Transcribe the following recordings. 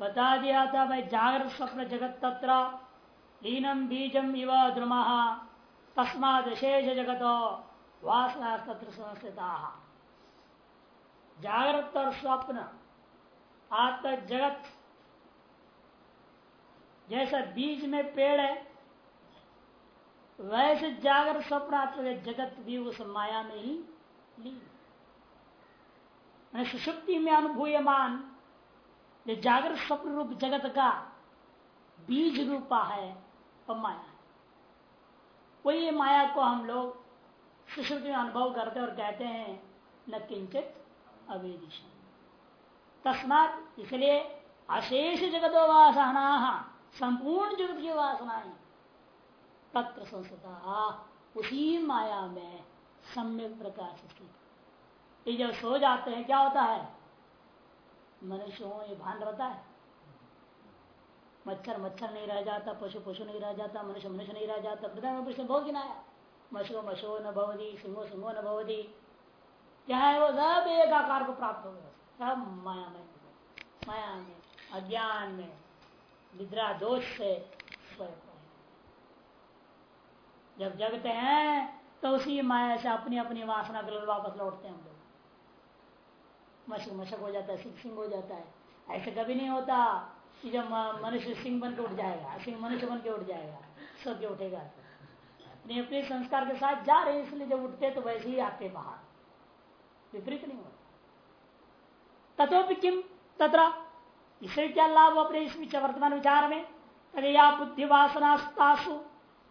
बता दिया था भाई जागृत स्वप्न जगत तत्र। लीनम बीजम इव द्रुम। तस्माद शेष जगत वासना जागृत और स्वप्न, आत्म जगत, जैसा बीज में पेड़ है, वैसे जागर स्वप्न आत्म जगत भी उस माया में ही ली सुषुप्ति में अनुभूयमान जो जागृत स्वप्न रूप जगत का बीज रूपा है वह माया है। वही माया को हम लोग सुषुप्ति में अनुभव करते और कहते हैं, न किंचित अवेदिशन तस्मात इसलिए अशेष जगतो वासना, संपूर्ण जगत की वासनाएँ तत्र संस्था उसी माया में सम्यक प्रकाश ये जब सो जाते हैं, क्या होता है? मनुष्यों ये भान रहता है। मच्छर मच्छर नहीं रह जाता, पशु पशु नहीं रह जाता, मनुष्य मनुष्य नहीं रह जाता। प्रधान पुरुष बहुत गिनाया मशो मशो न भवदी सिंहो सिंहो न भवदी क्या है वो सब एक आकार को प्राप्त हो गया। सब माया में माया में, अज्ञान में, निद्रा, दोष से जब जगते हैं तो उसी माया से अपनी अपनी वासना कर वापस लौटते हैं हम लोग। मशक मशक हो जाता है सिंह सिंह हो जाता है। ऐसे कभी नहीं होता कि जब मनुष्य सिंह बन के उठ जाएगा सिंह मनुष्य बन के उठ जाएगा सो के उठेगा। अपने अपने संस्कार के साथ जा रहे इसलिए जब उठते तो वैसे ही आते बाहर। विपरीत नहीं होता। तथोपि किम तथा इससे क्या लाभ अपने इस वर्तमान विचार में? या बुद्धि वासनास्तासु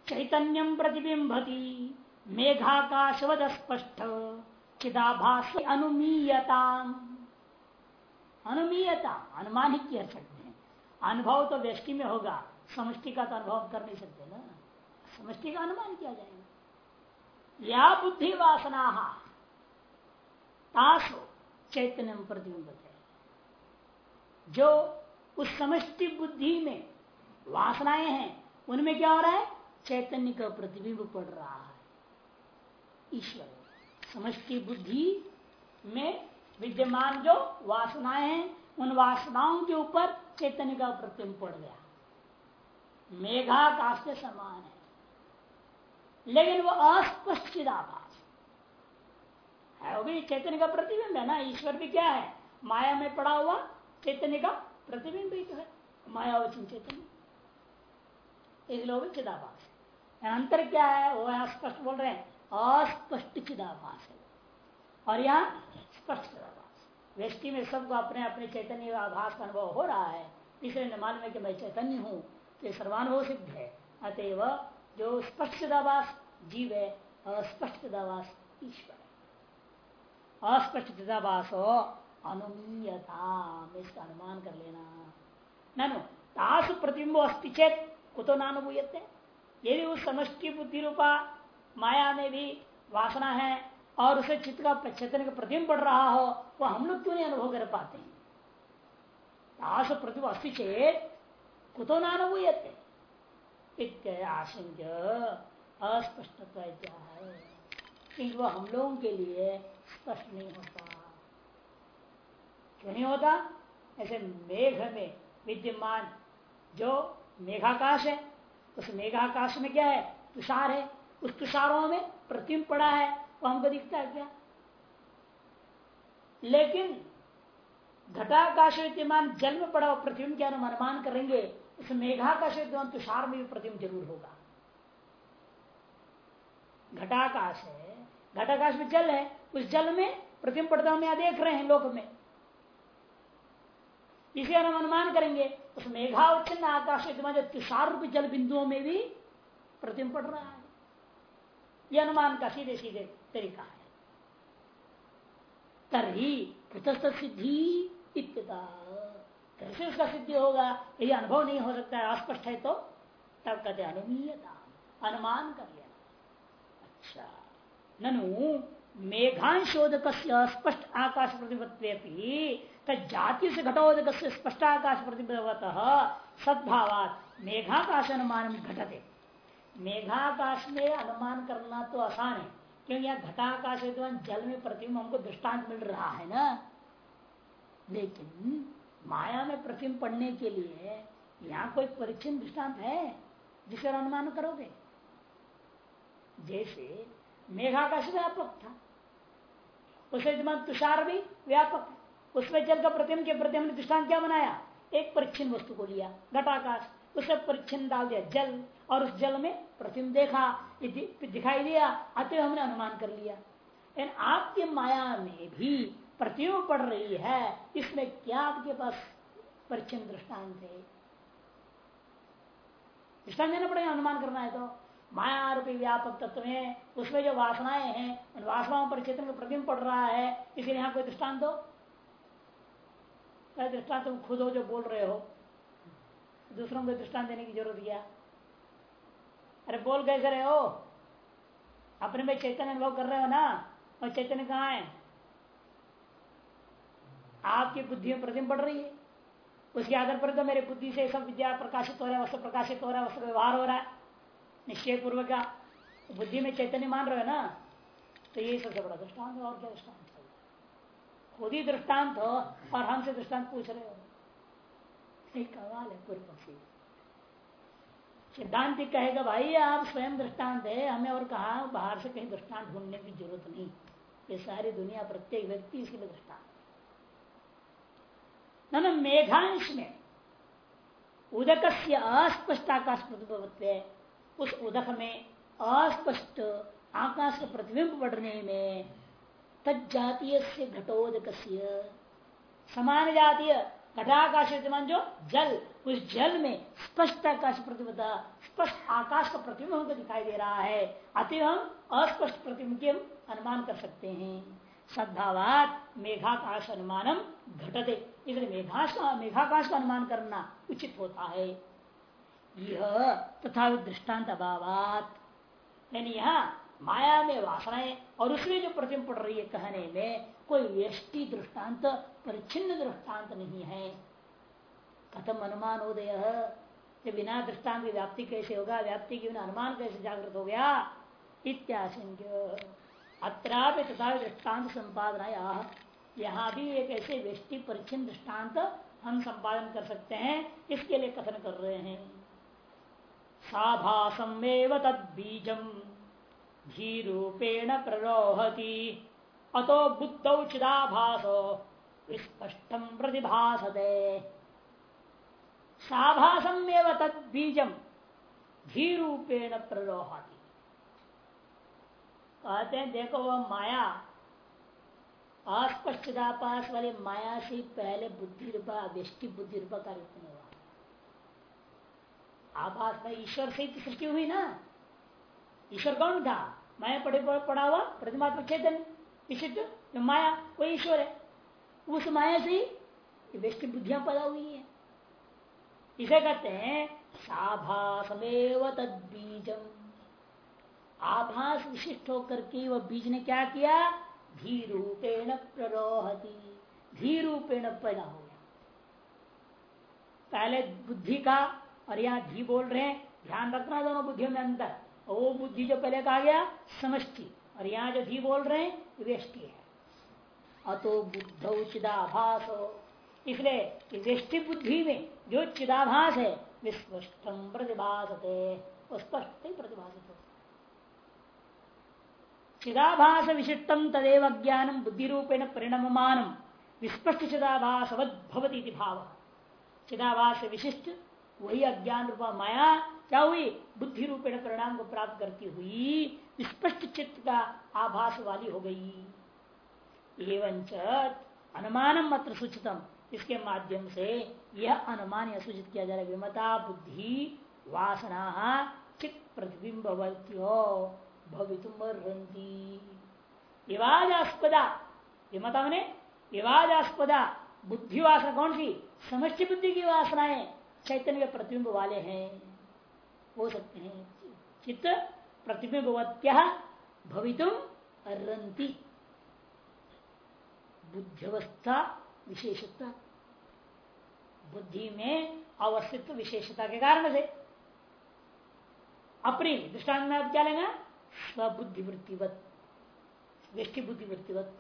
चैतन्यम प्रतिबिंबती मेघाकाशवद स्पष्ट चिदाभास अनुमीयता। अनुमीयता अनुमान ही कह सकते हैं अनुभव तो व्यष्टि में होगा, समष्टि का तो अनुभव कर नहीं सकते ना। समष्टि का अनुमान किया जाएगा। या बुद्धि वासना, तासो चैतन्य प्रतिबिंबत है। जो उस समष्टि बुद्धि में वासनाएँ हैं, उनमें क्या हो रहा है? चैतन्य का प्रतिबिंब पड़ रहा है। ईश्वर। समष्टि बुद्धि में विद्यमान जो वासनाएँ हैं, उन वासनाओं के ऊपर चैतन्य का प्रतिबिंब पड़ गया। मेघाकाश के समान है। लेकिन वो अस्पष्ट चिदाभास। है, वो भी चैतन्य का प्रतिबिंब है ना? ईश्वर भी क्या है? माया में पड़ा हुआ चैतन्य का प्रतिबिंब ही तो है। माया वचन चैतन्य। इसलिए भी चिदाभास अंतर क्या है? वो स्पष्ट बोल रहे हैं। अस्पष्ट चिदाभास है और यहाँ स्पष्ट चिदाभास व्यक्ति में सबको अपने अपने चैतन्य आभास का अनुभव हो रहा है। इसलिए मालूम है कि मैं चैतन्य हूँ तो सर्वानुभव सिद्ध है। अतएव जो स्पष्ट चिदाभास जीव है, अस्पष्ट चिदाभास ईश्वर है। अस्पष्ट चिदाभास हो अनुमीयता इसका अनुमान कर लेना। ननु, तासु प्रतिबिंब अस्ति चेत कुतो नानुभूयते? यदि उस समष्टि बुद्धि रूपा माया में भी वासना है और उसे चित्त का चेतन का प्रतिबिंब पड़ रहा हो वो हम लोग क्यों नहीं अनुभव कर पाते तास प्रतिभा अस्ति चेत, कुतो नानुभूयते आशंक अस्पष्टत्व है? वो हम लोगों के लिए स्पष्ट नहीं होता। क्यों नहीं होता? ऐसे मेघ में विद्यमान जो मेघाकाश है, उस मेघाकाश में क्या है? तुषार है। उस तुषारों में प्रतिम पड़ा है, वो हमको दिखता है क्या? लेकिन घटाकाश विद्यमान जल में पड़ा हुआ प्रतिबिंब हम अनुमान करेंगे उस मेघाकाश विद्यमान तुषार में भी प्रतिबिंब ज़रूर होगा। घटाकाश है, घटाकाश में जल है, उस जल में प्रतिम पड़ता हम यहाँ देख रहे हैं लोक में। इसे हम अनुमान करेंगे, उस मेघा मेघावचन आकाश जो तुषार रूपी जल बिंदुओं में भी प्रतिम पड़ रहा है। यह अनुमान का सीधे सीधे तरीका है। तरी कृतस्थ सिद्धि कैसे उसका सिद्धि होगा यदि अनुभव नहीं हो सकता है, अस्पष्ट है तो तब कहते अनुमीयता, अनुमान कर लेना अच्छा ननु मेघांशोदक स्पष्ट आकाश प्रतिपत्ति जाति से घटोदक स्पष्ट आकाश प्रतिपत सद्भावात मेघाकाश अनुमान घटते। मेघाकाश में अनुमान करना तो आसान है। क्योंकि यहाँ घटाकाश जल में प्रतिबिंब हमको दृष्टांत मिल रहा है ना? लेकिन माया में प्रतिम पढ़ने के लिए यहाँ कोई परिचिन दृष्टांत है जिसे अनुमान करोगे? जैसे मेघाकाश व्यापक था, उसे तुषार भी व्यापक है। उसमें जल का प्रतिम के प्रति हमने दृष्टांत क्या बनाया? एक परिचिन वस्तु को लिया, घटाकाश उसे परिचिन डाल दिया, जल और उस जल में प्रतिम देखा दिखाई दिया, अतः हमने अनुमान कर लिया। आपकी माया में भी प्रतिमा पड़ रही है, इसमें क्या आपके पास परिचिन दृष्टांत है? दृष्टांत देना पड़ेगा, अनुमान करना है तो। माया रूपी व्यापक तत्व में उसमें जो वासनाएँ हैं, उन वासनाओं पर क्षेत्र में प्रतिम पड़ रहा है, इसलिए यहाँ कोई दृष्टांत दो। दृष्टांत तुम खुद हो जो बोल रहे हो। दूसरों को दृष्टांत देने की ज़रूरत क्या? अरे बोल कैसे रहे हो। अपने में चैतन्य अनुभव कर रहे हो ना? और चैतन्य कहाँ है? आपकी बुद्धि में प्रतिम पड़ रही है। उसके आधार पर तो मेरे बुद्धि से सब विद्या प्रकाशित हो रहा है, वस्तु प्रकाशित हो रहा है, वस्तु व्यवहार हो रहा है। निश्चय पूर्वक का बुद्धि में चैतन्य मान रहे हो ना? तो यही सबसे बड़ा दृष्टांत और क्या दृष्टांत खुद ही दृष्टांत हो, और हमसे दृष्टांत पूछ रहे हो। कमाल है पूर्व पक्षी सिद्धांत कहेगा, भाई, आप स्वयं दृष्टांत है। हमें और कहा बाहर से कहीं दृष्टांत ढूँढने की ज़रूरत नहीं। ये सारी दुनिया प्रत्येक व्यक्ति इसके लिए दृष्टांत मेघांश में उदक से अस्पष्ट आकाश प्रतिभव उस उदक में अस्पष्ट आकाश का प्रतिबिंब बढ़ने में तजातीय से घटोदक समान जातीय घटाकाश विद्यमान जो जल। उस जल में स्पष्ट आकाश प्रतिबद्ध, स्पष्ट आकाश का प्रतिबिंब हमको दिखाई दे रहा है। अतः हम अस्पष्ट प्रतिबिंब के अनुमान कर सकते हैं। सद्भावात मेघाकाश अनुमानम घटते। इसलिए मेघाश का मेघाकाश का अनुमान करना उचित होता है। यह तथा दृष्टांत अभावात। यानी यहाँ माया में वासनाएँ और उसमें जो प्रतिम पड़ रही है कहने में कोई व्यष्टि दृष्टांत परिचिन्न दृष्टांत नहीं है। कथम अनुमान उदय बिना दृष्टांत की व्याप्ति कैसे होगा, व्याप्ति के बिना अनुमान कैसे जागृत हो गया? इत्याशंक्य। अत्रापि तथा दृष्टांत संपादना यहाँ भी एक ऐसे व्यक्ति परिचिन दृष्टांत हम संपादन कर सकते हैं। इसके लिए कथन कर रहे हैं। साभासम तद बीजम धीरूपेण प्ररोहती। अतो बुद्धौ चिदाभासो। विस्पष्टम प्रतिभासते। साभासम तद बीजम धीरूपेण प्ररोहती कहते हैं, देखो, वह माया अस्पष्टतापास वाले माया से पहले बुद्धि रूपा व्यष्टि बुद्धि रूपा का रूप में हुआ। आभास में ईश्वर से सृष्टि हुई ना। ईश्वर कौन था? माया पढ़े, पढ़ा हुआ प्रतिमात्मक चेतन। विशिष्ट माया वो ईश्वर है? उस माया से ही व्यष्टि बुद्धियाँ पैदा हुई है। इसे कहते हैं, साभासमेव तद बीजम आभास विशिष्ट होकर के वह बीज ने क्या किया? धी रूपेण प्ररोहती। धी रूपेण पैदा हो गया। पहले बुद्धि का, और यहाँ धी बोल रहे हैं, ध्यान रखना दोनों बुद्धियों में अंतर। वो बुद्धि जो पहले कहा गया, समष्टि। और यहाँ जो धी बोल रहे हैं व्यष्टि है। अतो बुद्ध चिदाभास। हो इसलिए व्यष्टि बुद्धि में जो चिदाभास है विस्पष्टम प्रतिभाषते स्पष्ट ही प्रतिभाषित हो। चिदाभास विशिष्टम तदेव ज्ञानम बुद्धि रूपेण परिणमान विस्पष्ट चिदाभासवत भाव। चिदाभास विशिष्ट, वही अज्ञान रूपा माया, क्या हुई? बुद्धि रूपेण परिणाम को प्राप्त करती हुई स्पष्ट चित्त का आभास वाली हो गई। एवं अनुमानम मात्र सूचितम। इसके माध्यम से यह अनुमान सूचित किया जा रहा है, विमता, बुद्धि, वासना, चित्त प्रतिबिंब भवितुमर्हंती विवादास्पदा, विमता मैंने विवादास्पदा बुद्धि वासना कौन सी? समष्टि बुद्धि की वासनाएँ चैतन्य प्रतिबिंब वाले हैं, हो सकते हैं। चित्त प्रतिबिंबवत्या भवितुम अर्ती बुद्धिवस्था विशेषता। बुद्धि में अवस्थित विशेषता के कारण से। अपनी दृष्टांत में आप क्या लेंगे? स्वबुद्धिवृत्तिवत। व्यष्टि बुद्धिवृत्तिवत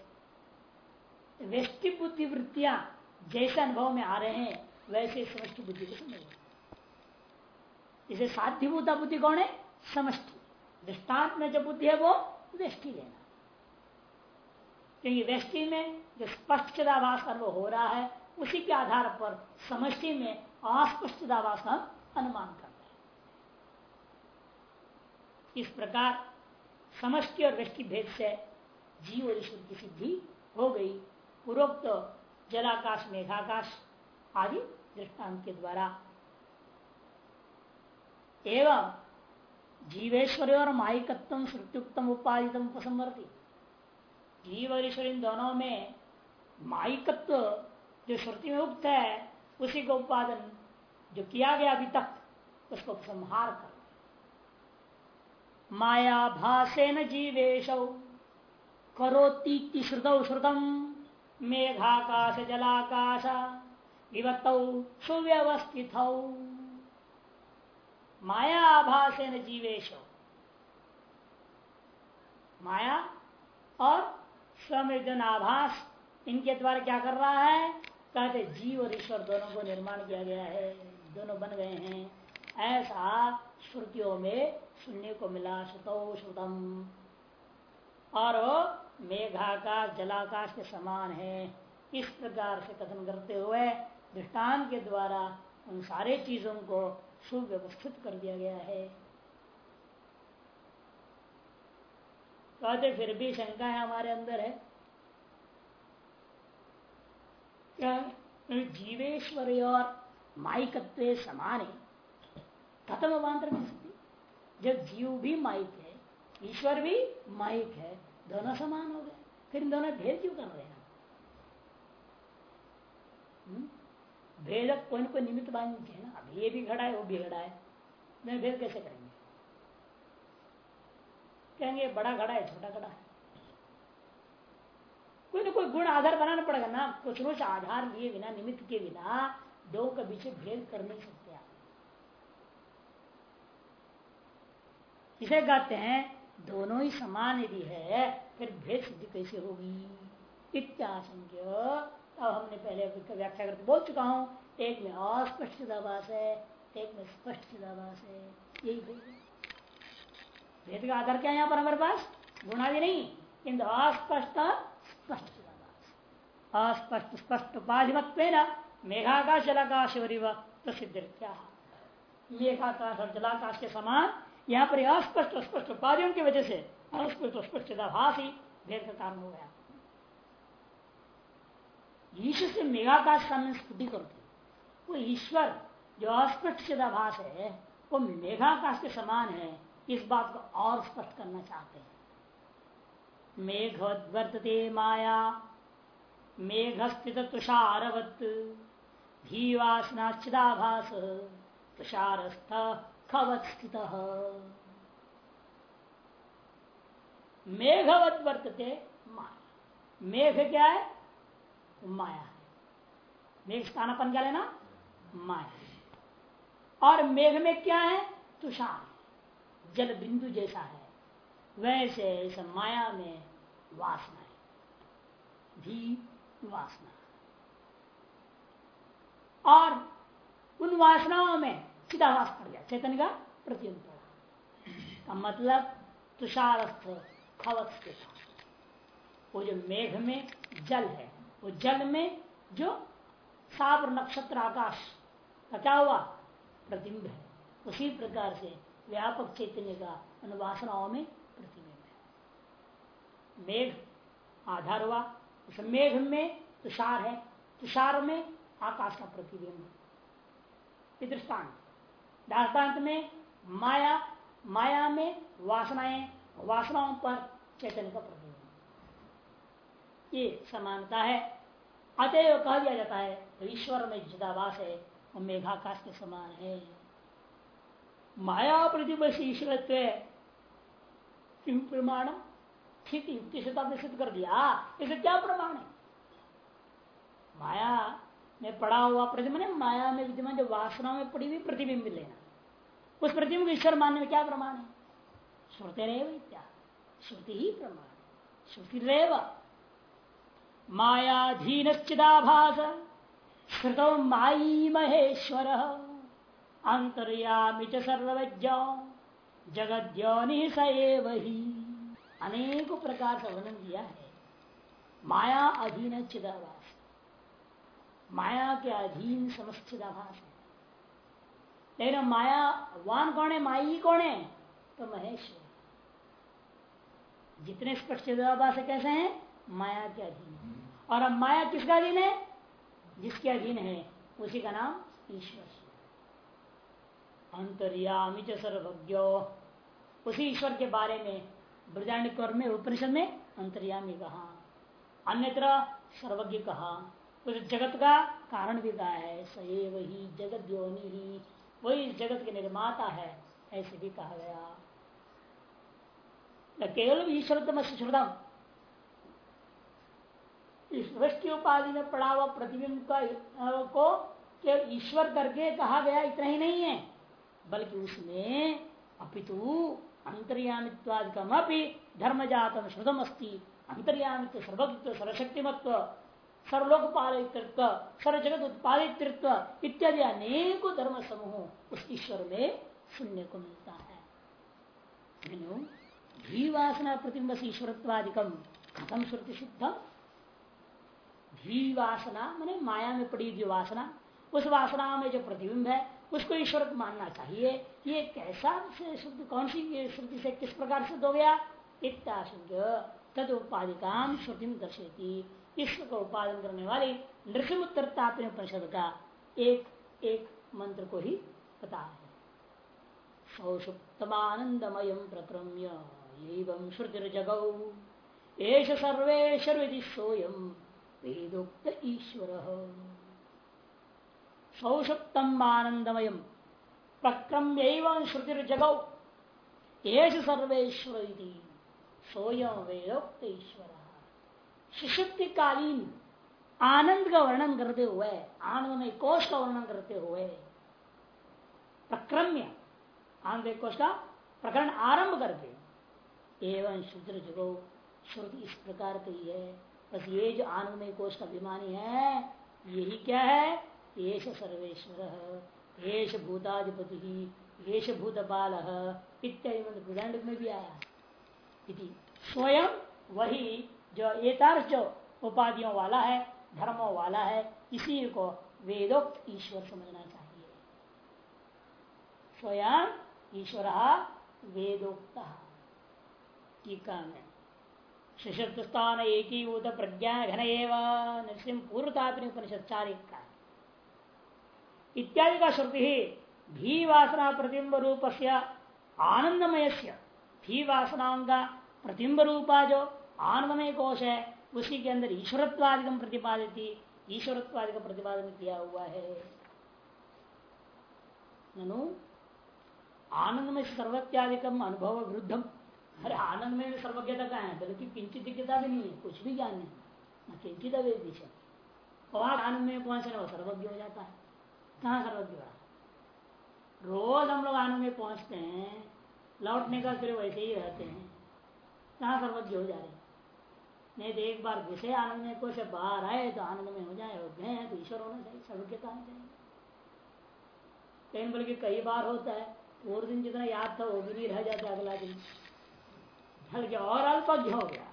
व्यष्टि बुद्धिवृत्तियाँ जैसे अनुभव में आ रहे हैं, वैसे समष्टि बुद्धि को समझ इसे साध्यभूता बुद्धि कौन है? समष्टि। दृष्टांत में जो बुद्धि है वो व्यष्टि लेना क्योंकि व्यष्टि में जो स्पष्ट चिदाभास अनुभव हो रहा है, उसी के आधार पर समष्टि में अस्पष्ट चिदाभास हम अनुमान कर रहे हैं। इस प्रकार समष्टि और व्यष्टि भेद से जीव और ईश्वर की सिद्धि हो गई। पूर्वोक्त जलाकाश, मेघाकाश आदि दृष्टांत के द्वारा। एवं जीवेश्वरी और माइकत्व श्रुत्युक्तम उपादित उपसमर्थी जीव और ईश्वर इन दोनों में माइकत्व जो श्रुति में उक्त है, उसी को उत्पादन जो किया गया अभी तक, उसको संहार कर। माया भाषेन जीवेश करोती श्रुत श्रुतम, मेघाकाश जलाकाश, विवत सुव्यवस्थित। माया आभासेन जीवेश। माया और स्वमृजन आभास इनके द्वारा क्या कर रहा है? कहते जीव और ईश्वर दोनों को निर्माण किया गया है। दोनों बन गए हैं। ऐसा श्रुतियों में सुनने को मिला, श्रुतो श्रुतम। और मेघाकाश, जलाकाश के समान है। इस प्रकार से कथन करते हुए दृष्टान के द्वारा उन सारे चीज़ों को सुव्यवस्थित कर दिया गया है। कहते फिर भी शंका है हमारे अंदर है। क्या जीवेश्वर और माइकत्व समान है? खत्म अवान्तर में सकती। जब जीव भी माइक है, ईश्वर भी माइक है, दोनों समान हो गए। फिर दोनों भेद क्यों कर रहे हैं। हम्म? भेद कोई ना कोई निमित्त बाँध है ना अब ये भी घड़ा है, वो भी घड़ा है। मैं भेद कैसे करेंगे? कहेंगे, बड़ा घड़ा है, छोटा घड़ा है। कोई ना कोई गुण आधार बनाना पड़ेगा ना, कुछ रोज आधार लिए बिना, निमित्त के बिना, दो के बीच भेद कर नहीं सकते आप। इसे कहते हैं, दोनों ही समान यदि है, फिर भेद सिद्धि कैसे होगी? इत्याशंक्य अब हमने पहले व्याख्या करके बोल चुका हूँ। एक में अस्पष्ट चिदाभास है एक में स्पष्ट चिदाभास है, यही भेद भेद का आधार क्या है यहाँ पर हमारे पास? गुणादि नहीं, किंतु अस्पष्ट, स्पष्ट अस्पष्ट, स्पष्ट उपाधिमत्व मेघाकाश, जलाकाश प्रसिद्ध मेघाकाश और जलाकाश के समान यहाँ पर अस्पष्ट स्पष्ट उपाधियों की वजह से अस्पष्ट स्पष्ट भाष ही भेद का कारण हो गया। ईश्वर से मेघाकाश का स्फुटी करते वो ईश्वर जो अस्पष्ट चिदाभास है, वो मेघाकाश के समान है, इस बात को और स्पष्ट करना चाहते हैं। मेघ वर्तते माया मेघ स्थित तुषारवत धीवासनाचिदाभास तुषारस्थ खवत स्थित। मेघवत वर्तते माया। मेघ क्या है? माया। मेघ स्थानापन क्या लेना? माया। और मेघ में क्या है? तुषार। जल बिंदु जैसा है। वैसे इस माया में वासना है। भी वासना। और उन वासनाओं में चिदावास पड़ गया। चेतन का प्रतिबिंब पड़ा। का मतलब तुषारस्थ खवत वो जो मेघ में जल है वो जल में जो साप नक्षत्र आकाश का क्या हुआ प्रतिबिंब है। उसी प्रकार से व्यापक चैतन्य का अनुवासनाओं में प्रतिबिंब है। मेघ आधार हुआ। उस मेघ में तुषार है। तुषार में आकाश का प्रतिबिंब दृष्टांत दृष्टांत में माया माया में वासनाएँ, वासनाओं पर चैतन्य का प्रतिबिंब ये समानता है। अतएव कह दिया जाता है तो ईश्वर में जिदावास है, वो मेघाकाश के समान है। माया प्रतिबिंब से ईश्वरत्व ठीक युक्ति से तो आपने सिद्ध कर दिया। इसे क्या प्रमाण है? माया में पड़ा हुआ प्रतिबिंब माया में विद्यमान जो वासना में पड़ी हुई प्रतिबिंब लेना। उस प्रतिबिंब ईश्वर मानने में क्या प्रमाण है? श्रुते रेव क्या श्रुति ही प्रमाण श्रुति रेव मायाधीन चिदाभास माई महेश्वर अंतर्यामी च सर्वज्ञ। जगद्योनि सही अनेक प्रकार से वर्णन किया है। माया अधीन चिदाभास माया के अधीन समस्त चिदाभास है। लेकिन माया, वान कौन है, माई कौन है? तो महेश्वर। जितने स्पष्ट चिदाभास कैसे हैं? माया के अधीन और अब माया किसका अधीन है? जिसके अधीन है, उसी का नाम ईश्वर। अंतर्यामी च सर्वज्ञ। उसी ईश्वर के बारे में ब्रजाण्ड में, उपनिषद में अंतर्यामी कहा। अन्यत्र सर्वज्ञ कहा। उस जगत का कारण भी कहा है सही वही जगत योनि ही। वही जगत के निर्माता है, ऐसे भी कहा गया। केवल ईश्वर श्रुतम वृष्टि उपाधि में पड़ा हुआ प्रतिबिंब का को केवल ईश्वर करके कहा गया इतना ही नहीं है। बल्कि उसमें अपितु अंतर्यामित्वादिकम अपनी धर्म जातम श्रुतम अस्ती अंतर्यामित्व सर्वज्ञ सर्वशक्तिमत्व सर्वलोक पालितृत्व सर्व जगत उत्पादित इत्यादि अनेक धर्म समूह उस ईश्वर में सुनने को मिलता है। भी वासना प्रतिम्ब ईश्वरत्वादिकम खत्म श्रुति शुद्धम भी वासना मैंने माया में पड़ी जो वासना, उस वासना में जो प्रतिबिंब है, उसको ईश्वर मानना चाहिए। ये कैसा शुद्ध, कौन सी श्रुति से किस प्रकार सिद्ध हो गया? इत्याशंक्य तद उपाधिकाम श्रुति दर्शेती ईश्वर को उपादन करने वाली नृसिमुत्तर परिषद का एक एक मंत्र को ही पता है। सौषुप्तमानंदमय प्रक्रम्य एवं श्रुतिर्जगौ। एष सर्वेश्वर सोयम वेदोक्त ईश्वर। सौषुप्तम आनंदमय प्रक्रम्य श्रुतिर्जगौ। एष सर्वेश्वर सोयम वेदोक्त ईश्वर। सुषुप्ति कालीन आनंद का वर्णन करते हुए आनंदमय कोष का वर्णन करते हुए प्रक्रम्य, आनंद कोष का प्रकरण आरंभ करके एवं शुद्र जगो, श्रुति इस प्रकार की है। बस ये जो आनंदमय कोष का अभिमानी है, यही क्या है? येष सर्वेश्वर येष भूताधिपति येष भूतपाल इत्यादि में भी आया स्वयं वही जो एतार्थ जो उपाधियों वाला है, धर्मों वाला है, इसी को वेदोक्त ईश्वर समझना चाहिए। स्वयं ईश्वर वेदोक्त। टीका में सशक्त स्थान एक ही भूत प्रज्ञा घन एवं इत्यादि। का श्रुति भी वासना प्रतिम्ब रूप से आनंदमय भी वासनाओं का प्रतिम्ब रूपा जो आनंदमय कोश है, उसी के अंदर ईश्वरत्वादिकम प्रतिपादित, ईश्वरत्वादिक प्रतिपादन किया हुआ है। ननु, आनंदमय सर्वत्यादिकम अनुभव विरुद्धम अरे आनंद में सर्वज्ञता का है? बल्कि किंचित दिग्गता भी नहीं है, कुछ भी ज्ञान नहीं न किंचित अवे दिशा और आनंद में पहुँचने वो सर्वज्ञ हो जाता है। कहाँ सर्वज्ञ बड़ा रोज हम लोग आनंद में पहुँचते हैं, लौटने का फिर वैसे ही रहते हैं। कहाँ सर्वज्ञ हो जा रहे नहीं तो एक बार विषय आनंद में से बाहर आए तो आनंद में हो जाए गए तो ईश्वर होना चाहिए सर्वज्ञता होनी चाहिए लेकिन बल्कि कई बार होता है पूर्व दिन जितना याद था, वो भी नहीं रह जाता अगला दिन। हल्के और अल्पज्ञ हो गया।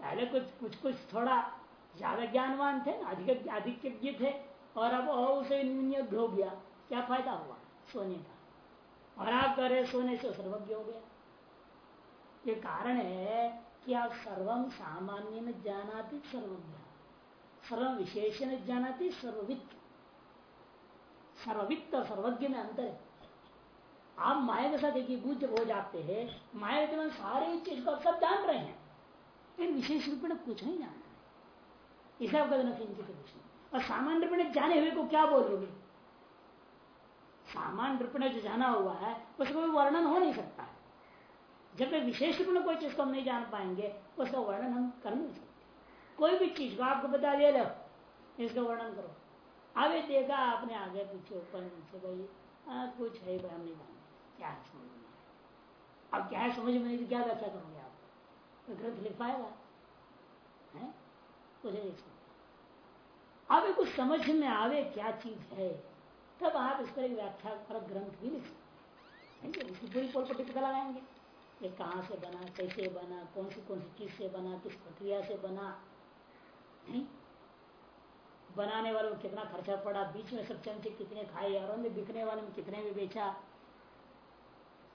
पहले कुछ कुछ कुछ थोड़ा ज़्यादा ज्ञानवान थे अधिक अधिक थे, और अब और उसे निम्न हो गया। क्या फ़ायदा हुआ? सोने का। और आप कह रहे सोने से सर्वज्ञ हो गया। ये कारण है कि आप सर्वम सामान्य में जानाती सर्वज्ञ। सर्व विशेष में जानाती सर्ववित्त। सर्ववित्त और सर्वज्ञ में अंतर है। आप माया के साथ एक ही बुद्ध हो जाते हैं, माया के सारे चीज़ को सब जान रहे हैं। लेकिन विशेष रूप में कुछ नहीं जानना है इसे आपका किंचित कुछ और सामान्य रूप में जाने हुए को क्या बोलोगे? सामान्य रूप में जो जाना हुआ है, उसका कोई वर्णन हो नहीं सकता है। जब तक विशेष रूप में कोई चीज़ को हम नहीं जान पाएँगे, उसका वर्णन हम कर नहीं सकते। कोई भी चीज़ को आपको बता दे लो इसका वर्णन करो। आगे देखा आपने आगे पीछे ऊपर नीचे भाई कुछ है, भाई, हम नहीं जानते। क्या है में अब क्या है, समझ में नहीं क्या व्याख्या करोगे आप? तो ग्रंथ लिख पाएगा है? कुछ नहीं सकते अब कुछ समझ में आवे क्या चीज़ है, तब आप इस पर एक व्याख्या पर ग्रंथ भी लिख सकते इसकी पूरी पोल पट्टी पता लगाएँगे। ये कहाँ से बना, कैसे बना, कौन सी कौन सी चीज़ से बना, किस प्रक्रिया से बना, नहीं? बनाने वाले में कितना खर्चा पड़ा, बीच में सब चमचे कितने खाए, और बिकने वाले में कितने में बेचा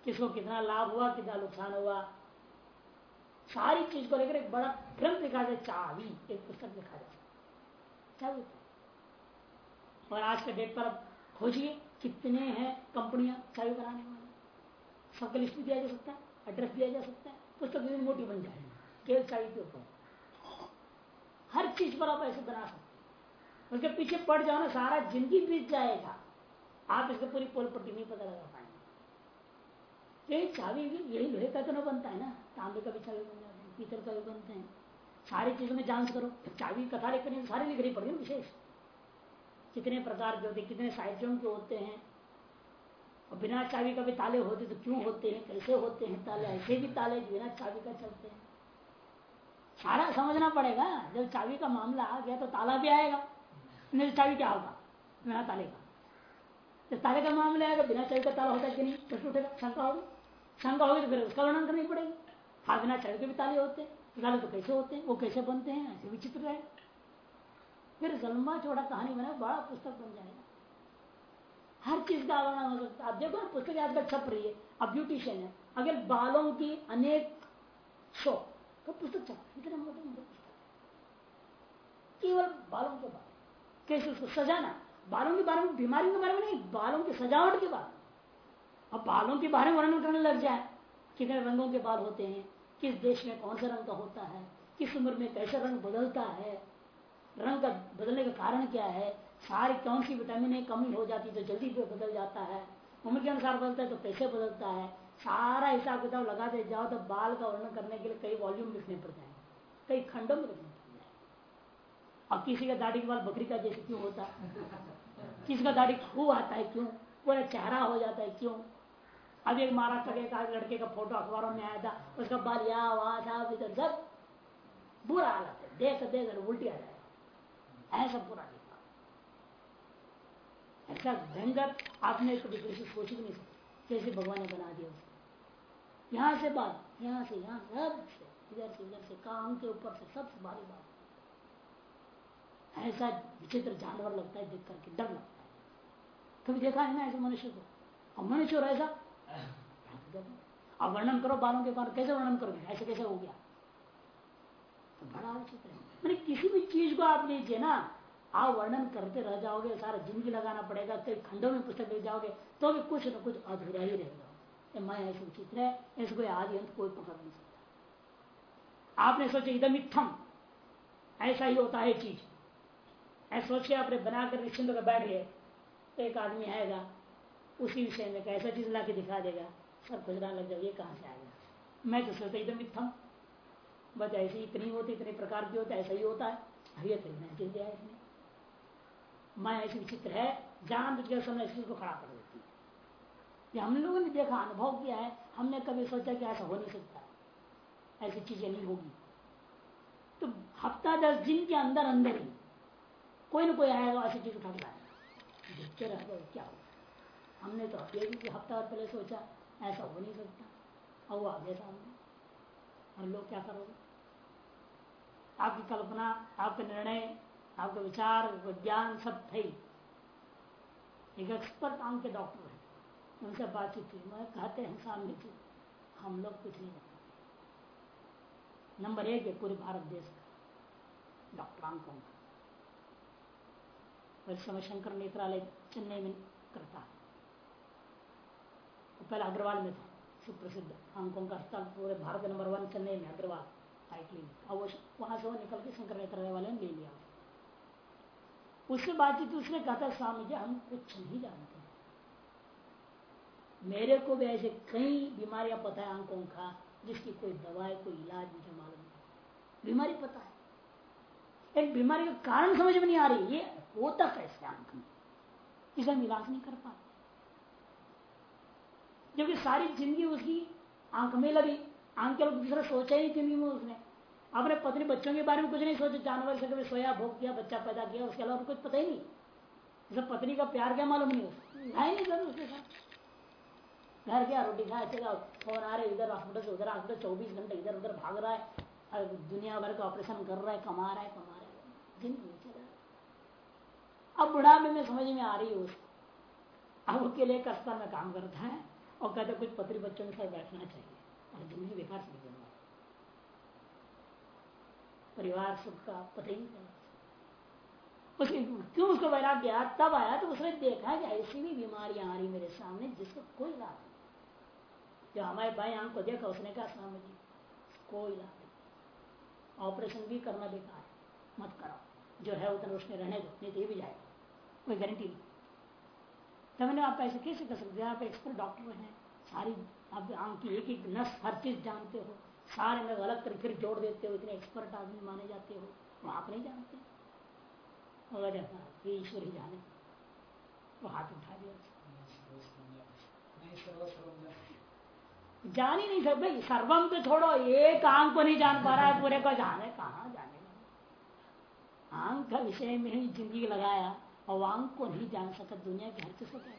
किसको कितना लाभ हुआ, कितना नुकसान हुआ। सारी चीज़ को लेकर एक बड़ा ग्रंथ लिखा जाए चावी एक पुस्तक लिखा जाए चावी और आज के डेट पर खोजिए, कितने हैं कंपनियाँ चावी बनाने वाले। सबका लिस्ट दिया जा सकता है एड्रेस दिया जा सकता है, पुस्तक मोटी बन जाएगी, केवल चावी के ऊपर। हर चीज़ पर आप ऐसे बना सकते उसके पीछे पड़ जाओ ना, सारा ज़िंदगी बीत जाएगा। आप इसको पूरी पोल पट्टी नहीं पता लगा यही चावी यही लोहे का तो बनता है ना? तांबे का भी चावी बन जाते हैं, पीतल का भी बनते हैं। सारी चीज़ों में जाँच करो। चावी कथा लिखनी सारी लिखनी पड़ेगी विशेष। कितने प्रकार के होते कितने साहित्यों के होते हैं। और बिना चाबी का भी ताले होते तो क्यों होते हैं, कैसे होते हैं ताले? ऐसे भी ताले बिना चाबी का चलते हैं। सारा समझना पड़ेगा। जब चाबी का मामला आ गया तो ताला भी आएगा, नहीं तो चाबी क्या होगा? बिना ताले का। जब ताले का मामला आएगा, बिना चाबी का ताला होता कि नहीं? प्रश्न उठेगा, शंका होगी। शंका होगी तो फिर उसका वर्णन करनी पड़ेगी। बिना चाबी के भी ताले होते हैं ताले तो कैसे होते हैं, वो कैसे बनते हैं, ऐसे विचित्र है फिर लंबा चौड़ा कहानी बना, बड़ा पुस्तक बन जाएगा। हर चीज़ का वर्णन हो सकता है। आप देखो पुस्तक आजकल छप रही है, अब ब्यूटिशियन है। अगर बालों की अनेक शो तो पुस्तक छप इतने मोटे मोटे पुस्तक। केवल बालों के बारे कैसे उसको सजाना? बालों के बारे में, बीमारियों के बारे में नहीं, बालों की सजावट के बारे अब बालों के बारे में वर्णन करने लग जाए कितने रंगों के बाल होते हैं, किस देश में कौन सा रंग का होता है, किस उम्र में कैसा रंग बदलता है, रंग का बदलने का कारण क्या है, सारी कौन सी विटामिन कमी हो जाती है तो जल्दी बदल जाता है, उम्र के अनुसार बदलता है तो कैसे बदलता है, सारा हिसाब किताब लगा दे जाओ तो बाल का वर्णन करने के लिए कई वॉल्यूम लिखने पड़ जाएँगे कई खंडों में लिखने पड़ अब किसी का दाढ़ी के बाल बकरी का जैसे क्यों होता? है किसी का दाढ़ी खूब आता है क्यों? पूरा चेहरा हो जाता है क्यों? अब एक महाराष्ट्र के एक लड़के का फ़ोटो अखबारों में आया था, उसका बाल यहाँ वहाँ था इधर सब बुरा हालत है। देख देख, उल्टी आ जाएगा ऐसा पूरा ऐसा भयंकर आपने कभी कैसे सोच भी नहीं सकते कैसे भगवान ने बना दिया उसको यहाँ से बात, यहाँ से, यहाँ सबसे, इधर से इधर से, काम के ऊपर से, सबसे भारी बात। ऐसा विचित्र जानवर लगता है, देख करके डर लगता है। कभी देखा है ना ऐसे मनुष्य को? और मनुष्य और ऐसा अब वर्णन करो, बालों के बारे कैसे वर्णन करोगे? ऐसे कैसे हो गया? तो बड़ा है। मैंने किसी भी चीज़ को आप लीजिए ना, आप वर्णन करते रह जाओगे, सारा ज़िंदगी लगाना पड़ेगा, कई खंडों में पुस्तक ले जाओगे तो भी कुछ न कुछ अधूरा ही रहेगा मैं ऐसे चित्र है ऐसे कोई आदि अंत कोई पकड़ नहीं सकता। आपने सोचा एकदम इत्थम ऐसा ही होता है चीज़। ऐसा सोच के आपने बनाकर निश्चिंत कर बैठ गए। तो एक आदमी आएगा उसी विषय में कैसा चीज़ ला के दिखा देगा। सब खुजरा लग जाओ, ये कहाँ से आएगा? मैं तो सोचता एकदम इत्थम बस ऐसे इतनी होती, इतने प्रकार की होता है ऐसा ही होता है। ये तो चीज़ दिया इसने। माया ऐसी विचित्र है, जान बुझ समय इस को खड़ा कर देती है। हम लोगों ने देखा, अनुभव किया है। हमने कभी सोचा कि ऐसा हो नहीं सकता। ऐसी चीज़ें नहीं होगी। तो हफ़्ता दस दिन के अंदर अंदर ही कोई ना कोई आएगा, ऐसी चीज़ उठा के आएगा देखते रह, क्या होगा हमने तो भी हफ़्ता पहले सोचा, ऐसा हो नहीं सकता। और वो आगे सामने। और लोग क्या करोगे? आपकी कल्पना, आपका निर्णय, आपका विचार ज्ञान सब थे। एक एक्सपर्ट आम के डॉक्टर है। उनसे बातचीत हुई मैं कहते हैं सामने की हम लोग कुछ नहीं जानते नंबर एक है पूरे भारत देश का। डॉक्टर आंकों का इस समय शंकर नेत्रालय, चेन्नई में करता है। पहले अग्रवाल में था, सुप्रसिद्ध। आंकों का अस्पताल पूरे भारत नंबर वन चेन्नई में अग्रवाल और वो वहाँ से वो निकल के शंकर नेत्रालय वाले ने ले लिया। उससे बातचीत उसने कहा था, स्वामी जी, हम कुछ नहीं जानते। मेरे को भी ऐसे कई बीमारियाँ पता है आँखों का, जिसकी कोई दवाई, कोई इलाज मुझे मालूम नहीं। बीमारी पता है। एक बीमारी का कारण समझ में नहीं आ रही, ये होता कैसे आँख में इसे हम इलाज नहीं कर पाते। जबकि सारी ज़िंदगी उसकी आँख में लगी। आँख के लोग दूसरा सोचा ही ज़िंदगी में उसने? अपने पत्नी बच्चों के बारे में कुछ नहीं सोचा। जानवर से कभी सोया, भोग किया, बच्चा पैदा किया, उसके अलावा कुछ पता ही नहीं। जैसे पत्नी का प्यार क्या मालूम नहीं है नहीं सब उसके साथ। घर क्या रोटी खा चला फ़ोन आ रहे, इधर हॉस्पिटल से उधर, हॉस्पिटल चौबीस घंटे इधर उधर भाग रहा है। दुनिया भर का ऑपरेशन कर रहा है, कमा रहा है, कमा रहा है। दिन चला। अब बुढ़ापे में समझ में आ रही है उसको। अब उसके लिए अस्पताल में काम करता है। और कहते कुछ पत्री बच्चों के साथ बैठना चाहिए। और ज़िंदगी बेकार से निकलना परिवार सुख का पता ही उसके क्यों उसको वैराग्य गया? तब आया तो उसने देखा कि ऐसी भी बीमारियाँ आ रही मेरे सामने जिसका कोई लाभ नहीं। जो हमारे भाई को देखा, उसने कहा स्वामी जी कोई लाभ नहीं। ऑपरेशन भी करना बेकार है। मत करो। जो है उतना उसने रहने दो, नहीं तो ये भी जाएगा। कोई गारंटी नहीं। तब मैंने आप ऐसे कैसे कर सकते आप एक्सपर्ट डॉक्टर हैं। सारी आप आँख की एक एक नस हर चीज़ जानते हो। सारे में अलग करके फिर जोड़ देते हो, इतने एक्सपर्ट आदमी माने जाते हो। वो आप नहीं जानते। ये ईश्वर ही जाने। वो हाथ उठा दिया। जान ही नहीं सकते। सर्वम तो छोड़ो, एक आँख को नहीं जान पा रहा है पूरे को। जाने कहा जाने। आँख का विषय में ही ज़िंदगी लगाया। आँख को नहीं जान सका दुनिया की हर चीज़ को क्या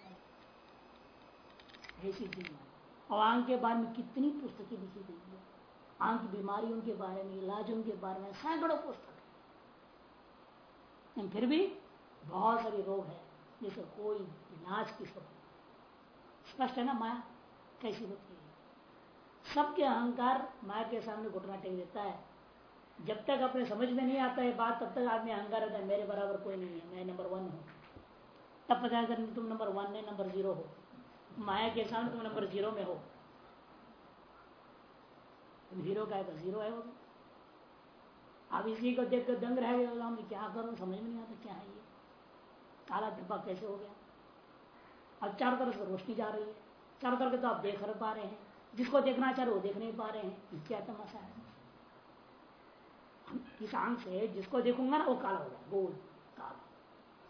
ऐसी और के बारे में कितनी पुस्तकें लिखी गई है? आँख बीमारियों के बारे में, इलाजों के बारे में, सैकड़ों पुस्तक। है फिर भी बहुत सारे रोग है, जिसे कोई इलाज की सब स्पष्ट है ना माया? कैसी होती है? सबके अहंकार माया के सामने घुटना टेक देता है। जब तक अपने समझ में नहीं आता है बात, तब तक आदमी अहंकार रहता है, मेरे बराबर कोई नहीं है, मैं नंबर वन हूँ। तब पता है तुम नंबर वन है नंबर ज़ीरो हो। माया के सामने तुम नंबर ज़ीरो में हो। तुम हीरो का है तो ज़ीरो है वो अब इसी को देख कर दंग रह गए हम क्या करो, समझ में नहीं आता क्या है ये। काला धब्बा कैसे हो गया? अब चारों तरफ़ से रोशनी जा रही है। चारों तरफ़ तो आप देख पा रहे हैं। जिसको देखना चाह रहे वो देख नहीं पा रहे हैं। क्या तमाशा है? इस आँख से, जिसको देखूँगा ना, वो काला हो जाए गोल, काला,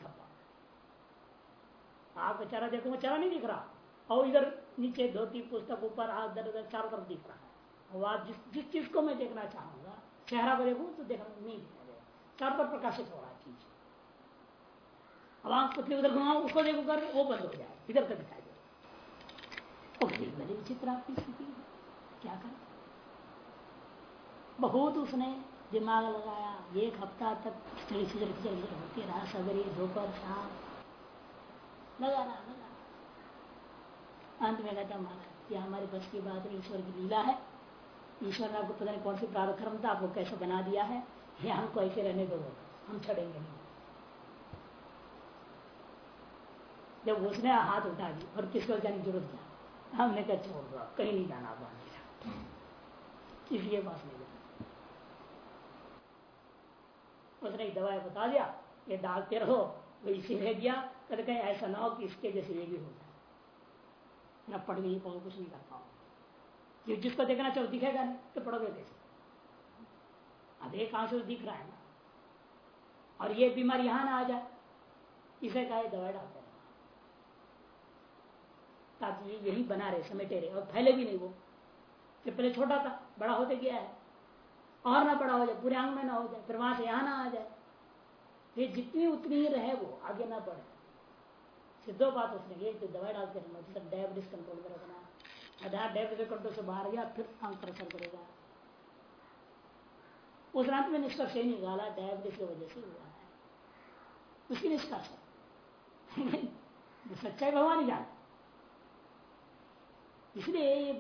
धब्बा। आपका चारा देखूँगा चारा नहीं दिख रहा। और इधर नीचे धोती, पुस्तक, ऊपर हाथ, दर इधर चारों तरफ़ दिख रहा है। अब आप जिस जिस चीज़ को मैं देखना चाहूँगा, चेहरा को देखू तो देखना नहीं चार पर प्रकाशित हो रहा है चीज़। अब आँख पुतली उधर घुमाओ उसको देखो कर वो बंद हो जाए, इधर का दिखाई दे बड़ी विचित्र आपकी स्थिति क्या कर? बहुत उसने दिमाग लगाया, एक हफ़्ता तक खिचड़ी खिचड़ी खिचड़ी होती रहा सवेरे, दोपहर, शाम। लगा रहा, लगा अंत में कहता, महाराज ये हमारे बस की बात नहीं ईश्वर की लीला है। ईश्वर ने आपको पता नहीं कौन सी प्रारंभ कर्म था, आपको कैसे बना दिया है। ये हमको ऐसे रहने दो, हम छड़ेंगे नहीं। जब उसने हाथ उठा दी और किसको जाने की ज़रूरत क्या हमने क्या छोड़ दो कहीं नहीं जाना, आप के पास नहीं जाना उसने दवाई बता दिया, ये डालते रहो, वो इसी रह गया। कहते कहीं ऐसा ना हो कि इसके जैसे ये भी हो जाए। न पढ़ नहीं पाओ, कुछ नहीं कर ये जिसको देखना चाहो दिखेगा नहीं तो पढ़ोगे कैसे? अब एक आँसू दिख रहा है ना। और ये बीमारी यहाँ ना आ जाए, इसे कहा दवाई डालते रहे। ताकि यही बना रहे, समेटे रहे। और फैले भी नहीं वो। पहले छोटा था, बड़ा होते गया है। और ना बड़ा हो जाए पूरे अंग में ना हो जाए, फिर वहाँ से यहाँ ना आ जाए। ये जितनी उतनी ही रहे वो, आगे ना बढ़े। सिद्धो बात उसने ये तो दवाई डालते रहना डायबिटीज़ कंट्रोल में रखना आधार डायबिटीज़ कंट्रोल से बाहर गया, फिर अंग पर असर करेगा। उस रात में निष्कर्ष नहीं निकाला डायबिटीज़ की वजह से हुआ है। उसकी निष्कर्ष सच्चाई भगवान ही जान इसलिए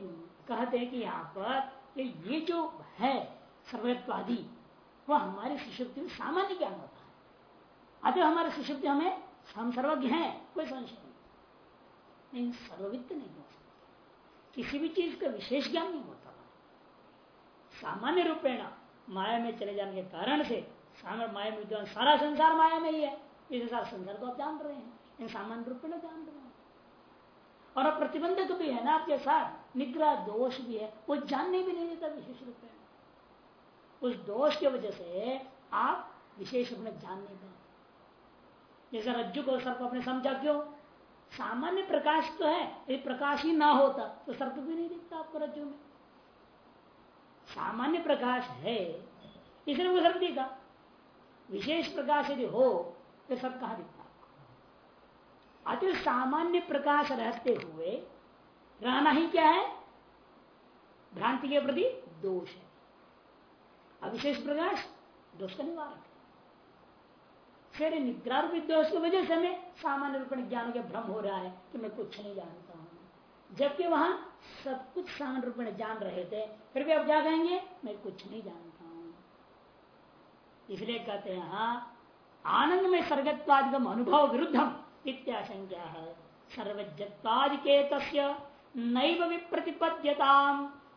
कहते हैं कि यहाँ पर ये जो है सर्वत्वादी। वह हमारी सुशक्ति में सामान्य ज्ञान होता है। अतः हमारे सुशक्ति हमें हम सर्वज्ञ हैं, कोई संशय नहीं। सर्ववित्त नहीं हो किसी भी चीज़ का विशेष ज्ञान नहीं होता सामान्य रूपेण माया में चले जाने के कारण से माया में विद्वान सारा संसार माया में ही है। इस सारा संसार को आप जान रहे हैं। इन सामान्य रूप में जान रहे हैं। और अब प्रतिबंधक भी है ना आपके साथ। निग्रह, दोष भी है। वो जानने भी नहीं देता विशेष रूप में उस दोष की वजह से आप विशेष रूप में जान नहीं पाए जैसे रज्जु को सर्प अपने समझा क्यों सामान्य प्रकाश तो है, यदि प्रकाश ही ना होता तो सर्प भी नहीं दिखता आपको रज्जु में। सामान्य प्रकाश है, इसलिए वो सब दिखा विशेष प्रकाश यदि हो तो सब कहा दिखता अति सामान्य प्रकाश रहते हुए रहना ही क्या है? भ्रांति के प्रति दोष है। अविशेष प्रकाश दोष का निवारक फिर निग्रह दोष की वजह से हमें सामान्य रूप ज्ञान के भ्रम हो रहा है कि मैं कुछ नहीं जानता हूँ। जबकि वहाँ सब कुछ सामान्य रूप में जान रहे थे, फिर भी अब क्या कहेंगे? मैं कुछ नहीं जानता हूँ। इसलिए कहते हैं हाँ आनंद में सर्गत्वादिगम अनुभव विरुद्धम इत्याशंका है। सर्वजत्वादिकेत नैव विप्रतिपद्यता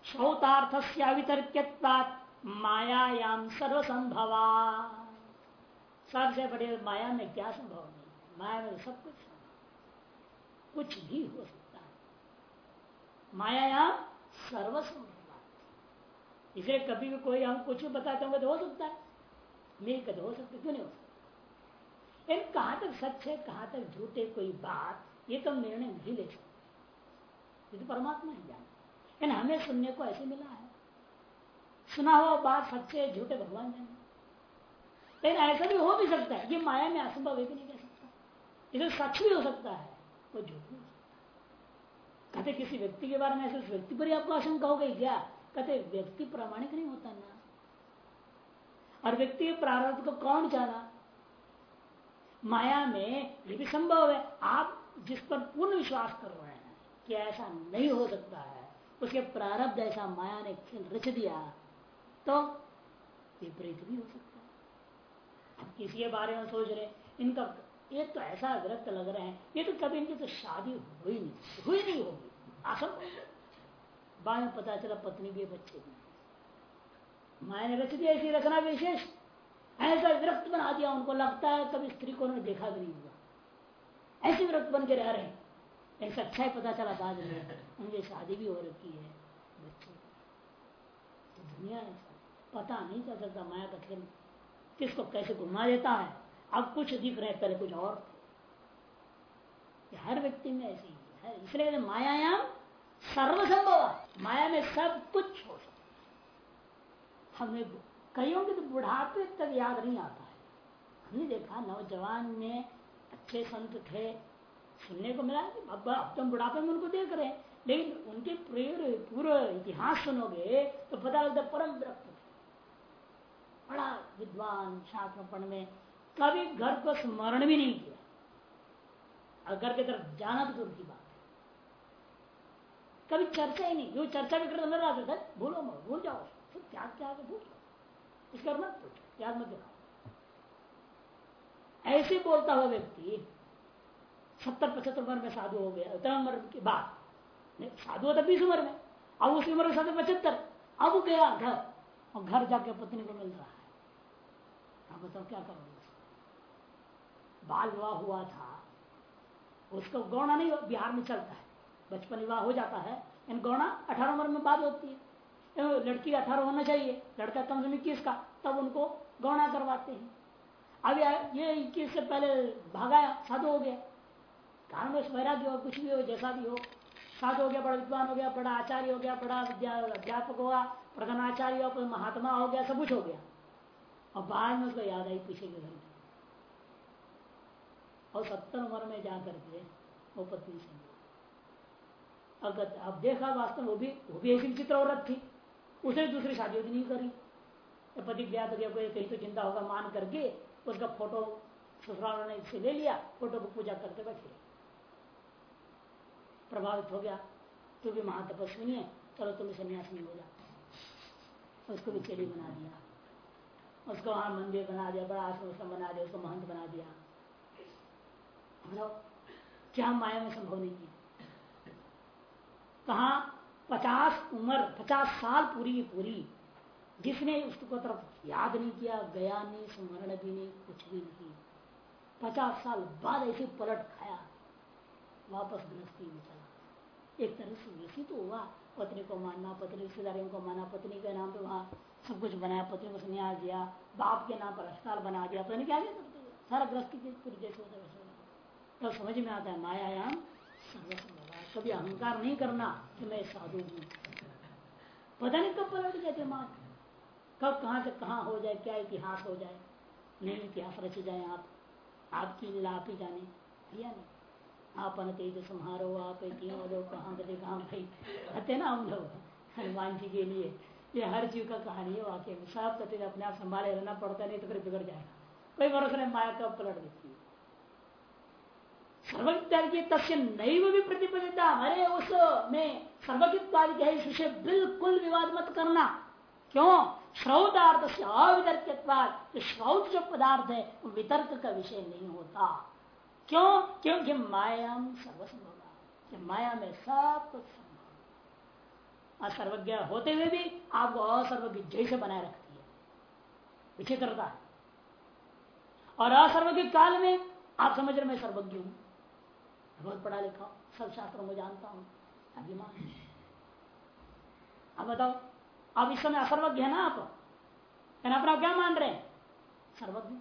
श्रौतार्थ से मायायाम सर्वसंभवा। सबसे बड़े माया में क्या संभव नहीं। माया में सब कुछ कुछ भी हो सकता है। मायायाम सर्वसंभव। इसे कभी भी कोई हम कुछ भी बताते होंगे तो हो सकता है। नहीं कहते हो सकता क्यों नहीं हो सकता? लेकिन कहाँ तक सच है, कहाँ तक झूठे कोई बात, ये तो निर्णय नहीं ले सकते। ये तो परमात्मा ही जान। लेकिन हमें सुनने को ऐसे मिला है। सुना हुआ बात सच्चे झूठे भगवान जाने लेकिन ऐसा भी हो भी सकता है, ये माया में असंभव भी नहीं कह सकता। इसे सच भी हो सकता है, वो झूठ भी हो सकता कहते किसी व्यक्ति के बारे में ऐसे व्यक्ति पर ही आपको आशंका हो गई क्या? कहते व्यक्ति प्रामाणिक नहीं होता ना। और व्यक्ति के प्रारंभ को कौन जाना? माया में ये भी संभव है, आप जिस पर पूर्ण विश्वास कर रहे हैं कि ऐसा नहीं हो सकता है, उसके प्रारब्ध ऐसा माया ने खेल रच दिया तो विपरीत भी हो सकता है। अब किसी के बारे में सोच रहे इनका, ये तो ऐसा विरक्त लग रहे हैं, ये तो कभी इनकी तो शादी हुई नहीं हुई नहीं होगी असंभव बाद में पता चला पत्नी भी बच्चे भी माया ने रच दिया ऐसी रखना विशेष। ऐसा विरक्त बना दिया उनको, लगता है कभी स्त्री को उन्होंने देखा भी नहीं हुआ ऐसे विरक्त बन के रह रहे हैं। अच्छा ही पता चला बाद में, उनकी शादी भी हो रखी है, बच्चे तो दुनिया ऐसा पता नहीं चल सकता माया का खेल। किसको कैसे घुमा देता है? अब कुछ दिख रहे पहले कुछ और। हर व्यक्ति में ऐसी है इसलिए मायायाम सर्वसंभव माया में सब कुछ हो सकता हमें कईयों के तो बुढ़ापे तक याद नहीं आता है। हमने देखा, नौजवान में अच्छे संत थे। सुनने को मिला अब अब तुम बुढ़ापे में उनको देख रहे हैं। लेकिन उनके पूरे इतिहास सुनोगे तो पता लगता परम बड़ा विद्वान शास्त्र पढ़ में कभी घर को स्मरण भी नहीं किया। घर की तरफ़ जाना तो दूर की बात कभी चर्चा ही नहीं। जो चर्चा भी करते नज़र आते थे भूलो मत, भूल जाओ। फिर त्याग त्याग भूल जाओ। इसका मत पूछो याद मत दिखाओ। ऐसे बोलता हुआ व्यक्ति सत्तर पचहत्तर उम्र में साधु हो गया। उतना उम्र के बाद। साधु होता बीस उम्र में। अब उस उम्र में सत्तर पचहत्तर। अब गया घर। और घर जाके पत्नी को मिल रहा है। अब बताओ क्या करोगे? बाल विवाह हुआ था, उसको गौणा नहीं, बिहार में चलता है। बचपन विवाह हो जाता है इन गौणा अठारह उम्र में बात होती है। लड़की अठारह होना चाहिए, लड़का कम से कम इक्कीस का, तब उनको गौणा करवाते हैं। अब ये इक्कीस से पहले भागाया, साधु हो गया। कारण बस वैराग्य हो, कुछ भी हो, जैसा भी हो। साधु हो गया, बड़ा विद्वान हो गया, बड़ा आचार्य हो गया, बड़ा अध्यापक हुआ, प्रधानाचार्य हुआ, महात्मा हो गया, सब कुछ हो गया। और बाद में उसको याद आई पीछे के घर की और सत्तर उम्र में जा करके वो पत्नी से अगर अब देखा वास्तव वो भी वो भी ऐसी विचित्र औरत थी। उसने दूसरी शादी नहीं करी। तो पति गया तो गया कोई कहीं तो चिंता होगा मान करके उसका फ़ोटो ससुराल ने से ले लिया, फ़ोटो को पूजा करते बैठे प्रभावित हो गया। तू भी महातपस्विनी है, चलो तुम्हें सन्यासी हो जा। उसको भी चेली बना दिया। उसको वहाँ मंदिर बना दिया, बड़ा आश्रम बना दिया, उसको महंत बना दिया। मतलब क्या माया में संभव नहीं है। कहा पचास उम्र, पचास साल पूरी की पूरी, जिसने उसको तरफ़ याद नहीं किया, गया नहीं, स्मरण भी नहीं, कुछ भी नहीं। पचास साल बाद ऐसे पलट खाया, वापस गृहस्थी में चला। एक तरह से वैसी तो हुआ। पत्नी को मानना, पत्नी रिश्तेदारियों को माना पत्नी के नाम पे वहाँ सब कुछ बनाया, पत्नी को संन्यास दिया, बाप के नाम पर अस्पताल बना दिया। पता नहीं क्या क्या करते सारा ग्रस्त की पूरी जैसे होता वैसे तब समझ में आता है, मायायाम सर्वसंभव कभी अहंकार नहीं करना कि मैं साधु हूँ। पता नहीं कब पलट जाते माँ। कब कहाँ से कहाँ हो जाए, क्या इतिहास हो जाए। नहीं इतिहास रच जाए आप। आपकी लीला आप ही जाने। भैया नहीं। आपन तेज संहारो, आप तीनों लोग कहाँ गए कहाँ भाई। कहते ना हम लोग, हनुमान जी के लिए, ये हर जीव का कहानी है वाक्य। में सब कहते अपने आप संभाले रहना पड़ता नहीं तो फिर बिगड़ जाएगा। कोई भरोसा नहीं, माया कब पलट देती है। सर्वज्ञ की तस्य नैव भी प्रतिपदिता अरे उस में सर्वज्ञत्वादि है इस विषय बिल्कुल विवाद मत करना। क्यों? श्रौतार्थ से अवितर्क जो श्रौत जो पदार्थ है वितर्क का विषय नहीं होता। क्यों? क्योंकि माया सर्वसंभव माया में सब कुछ संभव असर्वज्ञ होते हुए भी आपको असर्वज्ञ जैसे बनाए रखती है। विचित्रता। और असर्वज्ञ काल में आप समझ रहे मैं सर्वज्ञ हूँ। बहुत पढ़ा लिखा हूँ, सब शास्त्रों में जानता हूँ। अभिमान अब बताओ, अब इस समय असर्वज्ञ है ना आप? अपना क्या मान रहे हैं? सर्वज्ञ।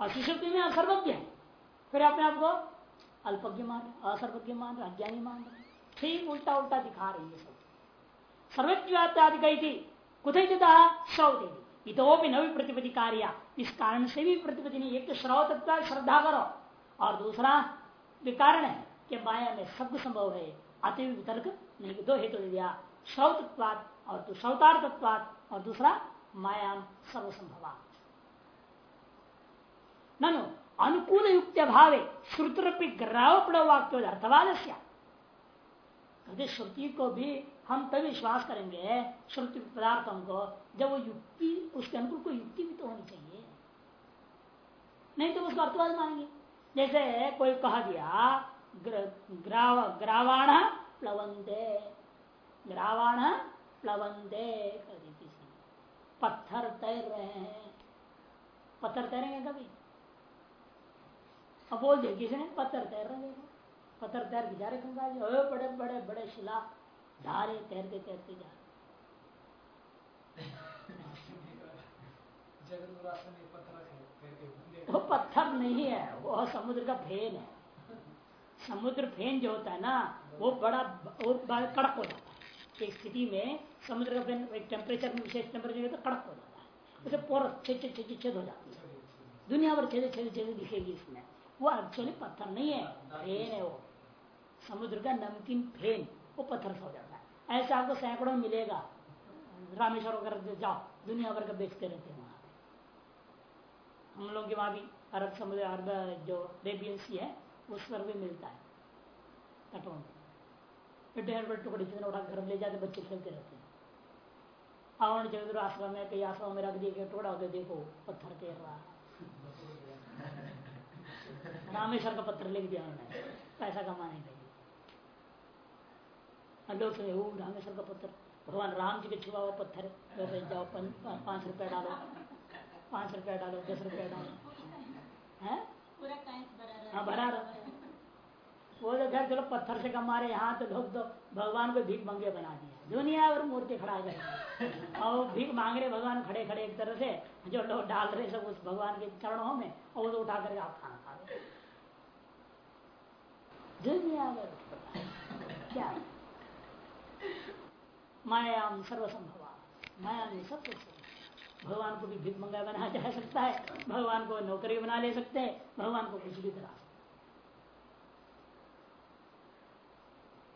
और शिशुक्ति में असर्वज्ञ है। फिर अपने आप को अल्पज्ञ मान, असर्वज्ञ मान रहे अज्ञानी मान रहे ठीक उल्टा उल्टा दिखा रही है सब। सर्वज्ञात्यादि गई थी दे दी। भी नवी प्रतिपति कार्य। इस कारण से भी प्रतिपति नहीं, एक तो श्रव तत्व श्रद्धा करो। और दूसरा कारण है कि माया में सब संभव है अति वितर्क नहीं दो हेतु दिया श्रव तत्वात और तो श्रवतार तत्वात और दूसरा मायाम सर्वसंभवा ननु अनुकूल युक्त भावे श्रुतरपी ग्रावपड़ वाक्य अर्थवाद श्रुति को भी हम तभी विश्वास करेंगे, श्रुति पदार्थों को, जब वो युक्ति, उसके अनुकूल कोई युक्ति भी तो होनी चाहिए। नहीं तो उसको अर्थवाद मानेंगे। जैसे कोई कहा दिया ग्राव, ग्रावाण प्लवंदे ग्रावाण प्लवंदे कर किसी पत्थर तैर रहे हैं। पत्थर तैरेंगे कभी? अब बोल दिया किसी ने पत्थर तैर रहे पत्थर तैर के जा रहे गंगा जी बड़े बड़े बड़े शिला धारे तैरते तैरते जा वो पत्थर नहीं है, वो समुद्र का फेन है। समुद्र फेन जो होता है ना, वो बड़ा वो बड़ा कड़क हो जाता है। एक स्थिति में समुद्र का फेन, एक टेम्परेचर में विशेष टेम्परेचर तो कड़क हो जाता है। उसे पोर छेद छेद छेद हो जाती है। दुनिया भर छेद छेद छेद दिखेगी इसमें। वो एक्चुअली पत्थर नहीं है, फेन है वो। समुद्र का नमकीन फेन, वो पत्थर से हो जाता है। ऐसे आपको सैकड़ों मिलेगा। रामेश्वर वगैरह जाओ, दुनिया भर का बेचते रहते हैं वहाँ हम लोग के वहाँ भी अरब समुद्र, अरब जो अरेबियन सी है, उस पर भी मिलता है। तटों में। ढेर बड़े टुकड़े, जितने उठा घर ले जाते, बच्चे खेलते रहते हैं। अवण जगदुर आश्रम में कई आश्रम में रख दिए टुकड़ा होते देखो, पत्थर तैर रहा। रामेश्वर का पत्थर लिख दिया उन्होंने। पैसा कमाने के लिए। लोग सुने वो रामेश्वर का पत्थर भगवान राम जी के छुआ हुआ पत्थर जाओ पाँच रुपया डालो। पाँच रुपया डालो दस रुपया डालो। है? हाँ भरा रहा। वो तो घर चलो पत्थर से कमा रहे यहाँ तो लोग तो भगवान को भीख मंगे बना दिया दुनिया और मूर्ति खड़ा कर और भीख मांग रहे भगवान खड़े खड़े एक तरह से जो लोग डाल रहे सब उस भगवान के चरणों में और वो तो उठा करके आप खाना खा दुनिया क्या? मायाम सर्वसंभवा माया में सब कुछ भगवान को भी भीख मंगा बना जा सकता है। भगवान को नौकरी बना ले सकते हैं। भगवान को कुछ भी करा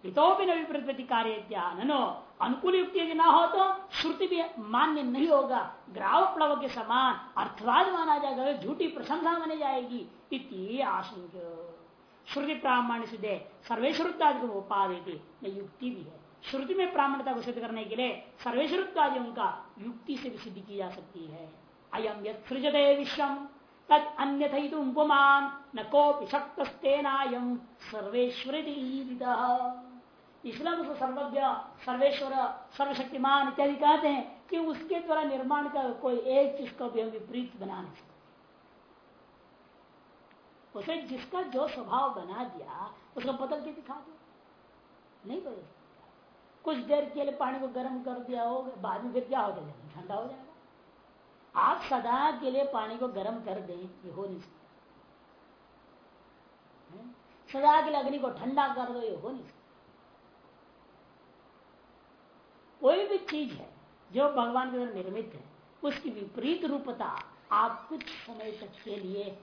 तो भी नवी प्रति कार्य नो अनुकूल युक्ति यदि ना हो तो श्रुति भी मान्य नहीं होगा। ग्राव प्लव के समान अर्थवाद माना जाएगा। झूठी प्रशंसा मानी जाएगी। इति आशंक श्रुति प्रामाण्य सिद्धे सर्वेश्वरुत्तादि को उपाधि युक्ति भी है। श्रुति में प्रामाण्यता को सिद्ध करने के लिए सर्वेश्वरुत्तादियों का युक्ति से भी सिद्ध की जा सकती है। अयम यद सृजते विश्वम तद अन्य उपमान, न कोपि शक्तस्तेनायम सर्वेश्वर इसलिए उसको सर्वज्ञ, सर्वेश्वर, सर्वशक्तिमान इत्यादि कहते हैं कि उसके द्वारा निर्माण का कोई एक चीज़ को भी हम विपरीत बना नहीं सकते। उसे जिसका जो स्वभाव बना दिया, उसको बदल के दिखा दो। नहीं बदल सकता। कुछ देर के लिए पानी को गर्म कर दिया हो बाद में फिर क्या हो जाएगा? ठंडा हो जाएगा। आप सदा के लिए पानी को गर्म कर दें, ये हो नहीं सकता। सदा के लिए अग्नि को ठंडा कर दो, ये हो नहीं सकता। कोई भी चीज़ है, जो भगवान के निर्मित है, उसकी विपरीत रूपता आप कुछ समय तक के लिए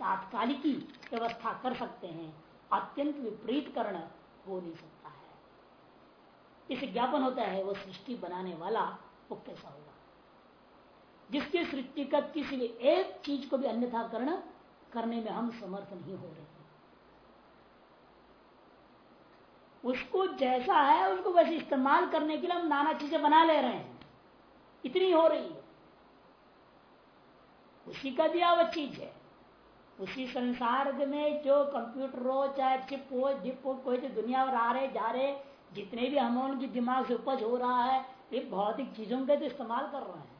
तात्कालिकी व्यवस्था कर सकते हैं। अत्यंत विपरीत करण हो नहीं सकता है। इसे ज्ञापन होता है, वो सृष्टि बनाने वाला वो कैसा होगा? जिसके सृष्टि का किसी भी एक चीज़ को भी अन्यथा करण करने में हम समर्थ नहीं हो रहे उसको जैसा है, उसको वैसे इस्तेमाल करने के लिए हम नाना चीज़ें बना ले रहे हैं। इतनी हो रही है। उसी का दिया हुआ चीज़ है। उसी संसार में जो कंप्यूटर हो, चाहे चिप हो, जिप हो, कोई जो दुनिया में आ रहे, जा रहे, जितने भी हम उनकी दिमाग से उपज हो रहा है। ये भौतिक चीज़ों का तो इस्तेमाल कर रहे हैं।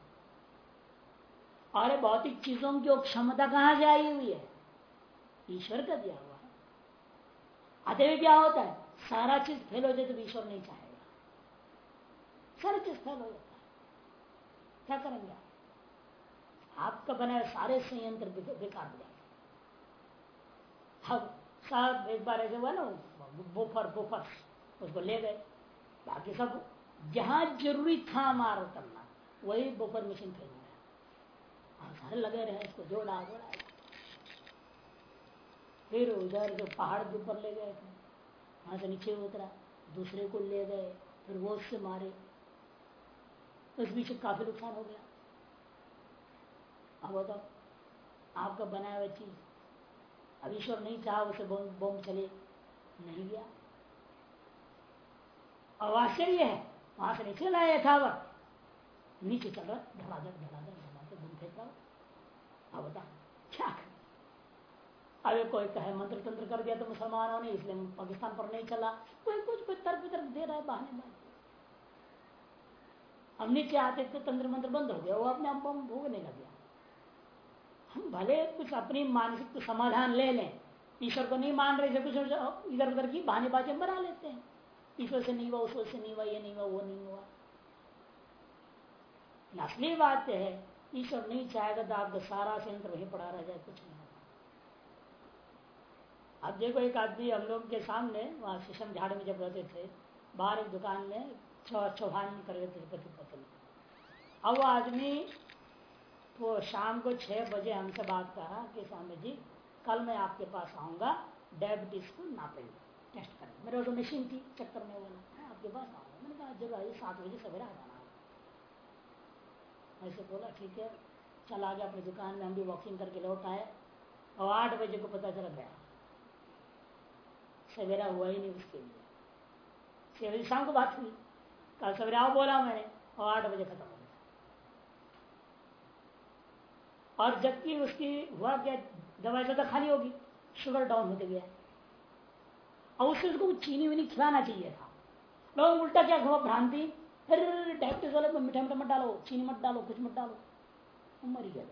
और भौतिक चीज़ों की क्षमता कहाँ से आई हुई है? ईश्वर का दिया हुआ है। अतः क्या होता है? सारा चीज़ फेल हो जाए तो ईश्वर नहीं चाहेगा। सारा चीज़ फेल हो जाता है। क्या करेंगे आपका बनाए सारे संयंत्र बेकार हो अब एक बार ऐसे हुआ ना, बुफर बुफर, उसको ले गए। बाकी सब, जहाँ ज़रूरी था मार करना वही बुफर मशीन हो गया सारे लगे रहे इसको, जोड़ा जोड़ा। फिर उधर जो पहाड़ के ऊपर ले गए। थे वहाँ से नीचे उतरा, दूसरे को ले गए, फिर वो उससे मारे। उस बीच काफ़ी नुकसान हो गया। अब बताओ, आपका बनाया हुआ चीज़ अब ईश्वर नहीं चाहा उसे बम चले, नहीं गया। अब आश्चर्य है, वहाँ से नीचे लाया यथावत नीचे चल रहा धड़ाधड़ धड़ाधड़ धड़ाधड़ बम फेंक रहा। अब बता, क्या अरे कोई कहे मंत्र तंत्र कर दिया तो मुसलमानों ने इसलिए पाकिस्तान पर नहीं चला। कोई कुछ, कोई तर्क वितर्क दे रहा है, बहाने बात हम नीचे आते तो तंत्र मंत्र बंद हो गया, वो अपने आप बम भोगने लग गया। हम भले कुछ अपनी मानसिक समाधान ले लें, ईश्वर को नहीं मान रहे कुछ इधर उधर की बहाने बाजे बना लेते हैं। ईश्वर से नहीं हुआ, उस से नहीं हुआ, ये नहीं हुआ, वो नहीं हुआ। असली बात है, ईश्वर नहीं चाहेगा तो आपका सारा संयंत्र वही पड़ा रह जाए, कुछ नहीं अब देखो, एक आदमी हम लोग के सामने, वहाँ शीशम झाड़ में जब रहते थे, बाहर एक दुकान में चौहान कर लेते थे पति पत्नी अब वो आदमी वो शाम को छह बजे हमसे बात करा कि स्वामी जी कल मैं आपके पास आऊँगा डायबिटीज़ को नापेंगे। टेस्ट करेंगे। मेरे तो मशीन थी, चक्कर में बोला आपके पास आऊँगा मैंने कहा जब सात बजे सवेरा आ जाना ऐसे बोला, ठीक है, चला गया अपनी दुकान में, हम भी वॉकिंग करके लौट आए। और आठ बजे को पता चला गया। सवेरा हुआ ही नहीं उसके लिए। शाम को बात हुई। कल सवेरा आओ बोला मैंने, और आठ बजे खत्म हो गया और जबकि उसकी हुआ क्या, दवाई ज़्यादा खाली होगी शुगर डाउन होते गया। और उससे उसको चीनी वीनी खिलाना चाहिए था। लोग उल्टा क्या हुआ भ्रांति, फिर डायबिटीज़ वाले मीठा मीठा मत डालो, चीनी मत डालो, कुछ मत डालो। मर गया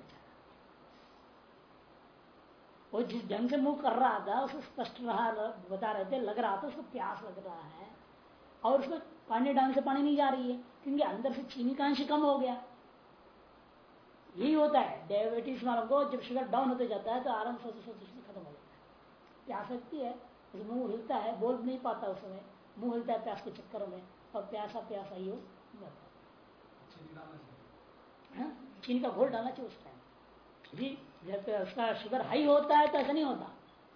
वो जिस ढंग से मुँह कर रहा था उसको स्पष्ट रहा, बता रहे थे, लग रहा था उसको प्यास लग रहा है। और उसको पानी डालने से पानी नहीं जा रही है, क्योंकि अंदर से चीनी का अंश कम हो गया। यही होता है। डायबिटीज़ वालों को जब शुगर डाउन होते जाता है तो आराम से खत्म हो जाता है। प्यास लगती है मुँह हिलता है बोल नहीं पाता उस समय मुँह हिलता है प्यास के चक्कर में और प्यासा प्यासा ही हो हाँ, चीनी का घोल डालना चाहिए उस टाइम जी जब उसका शुगर हाई होता है तो ऐसा नहीं होता।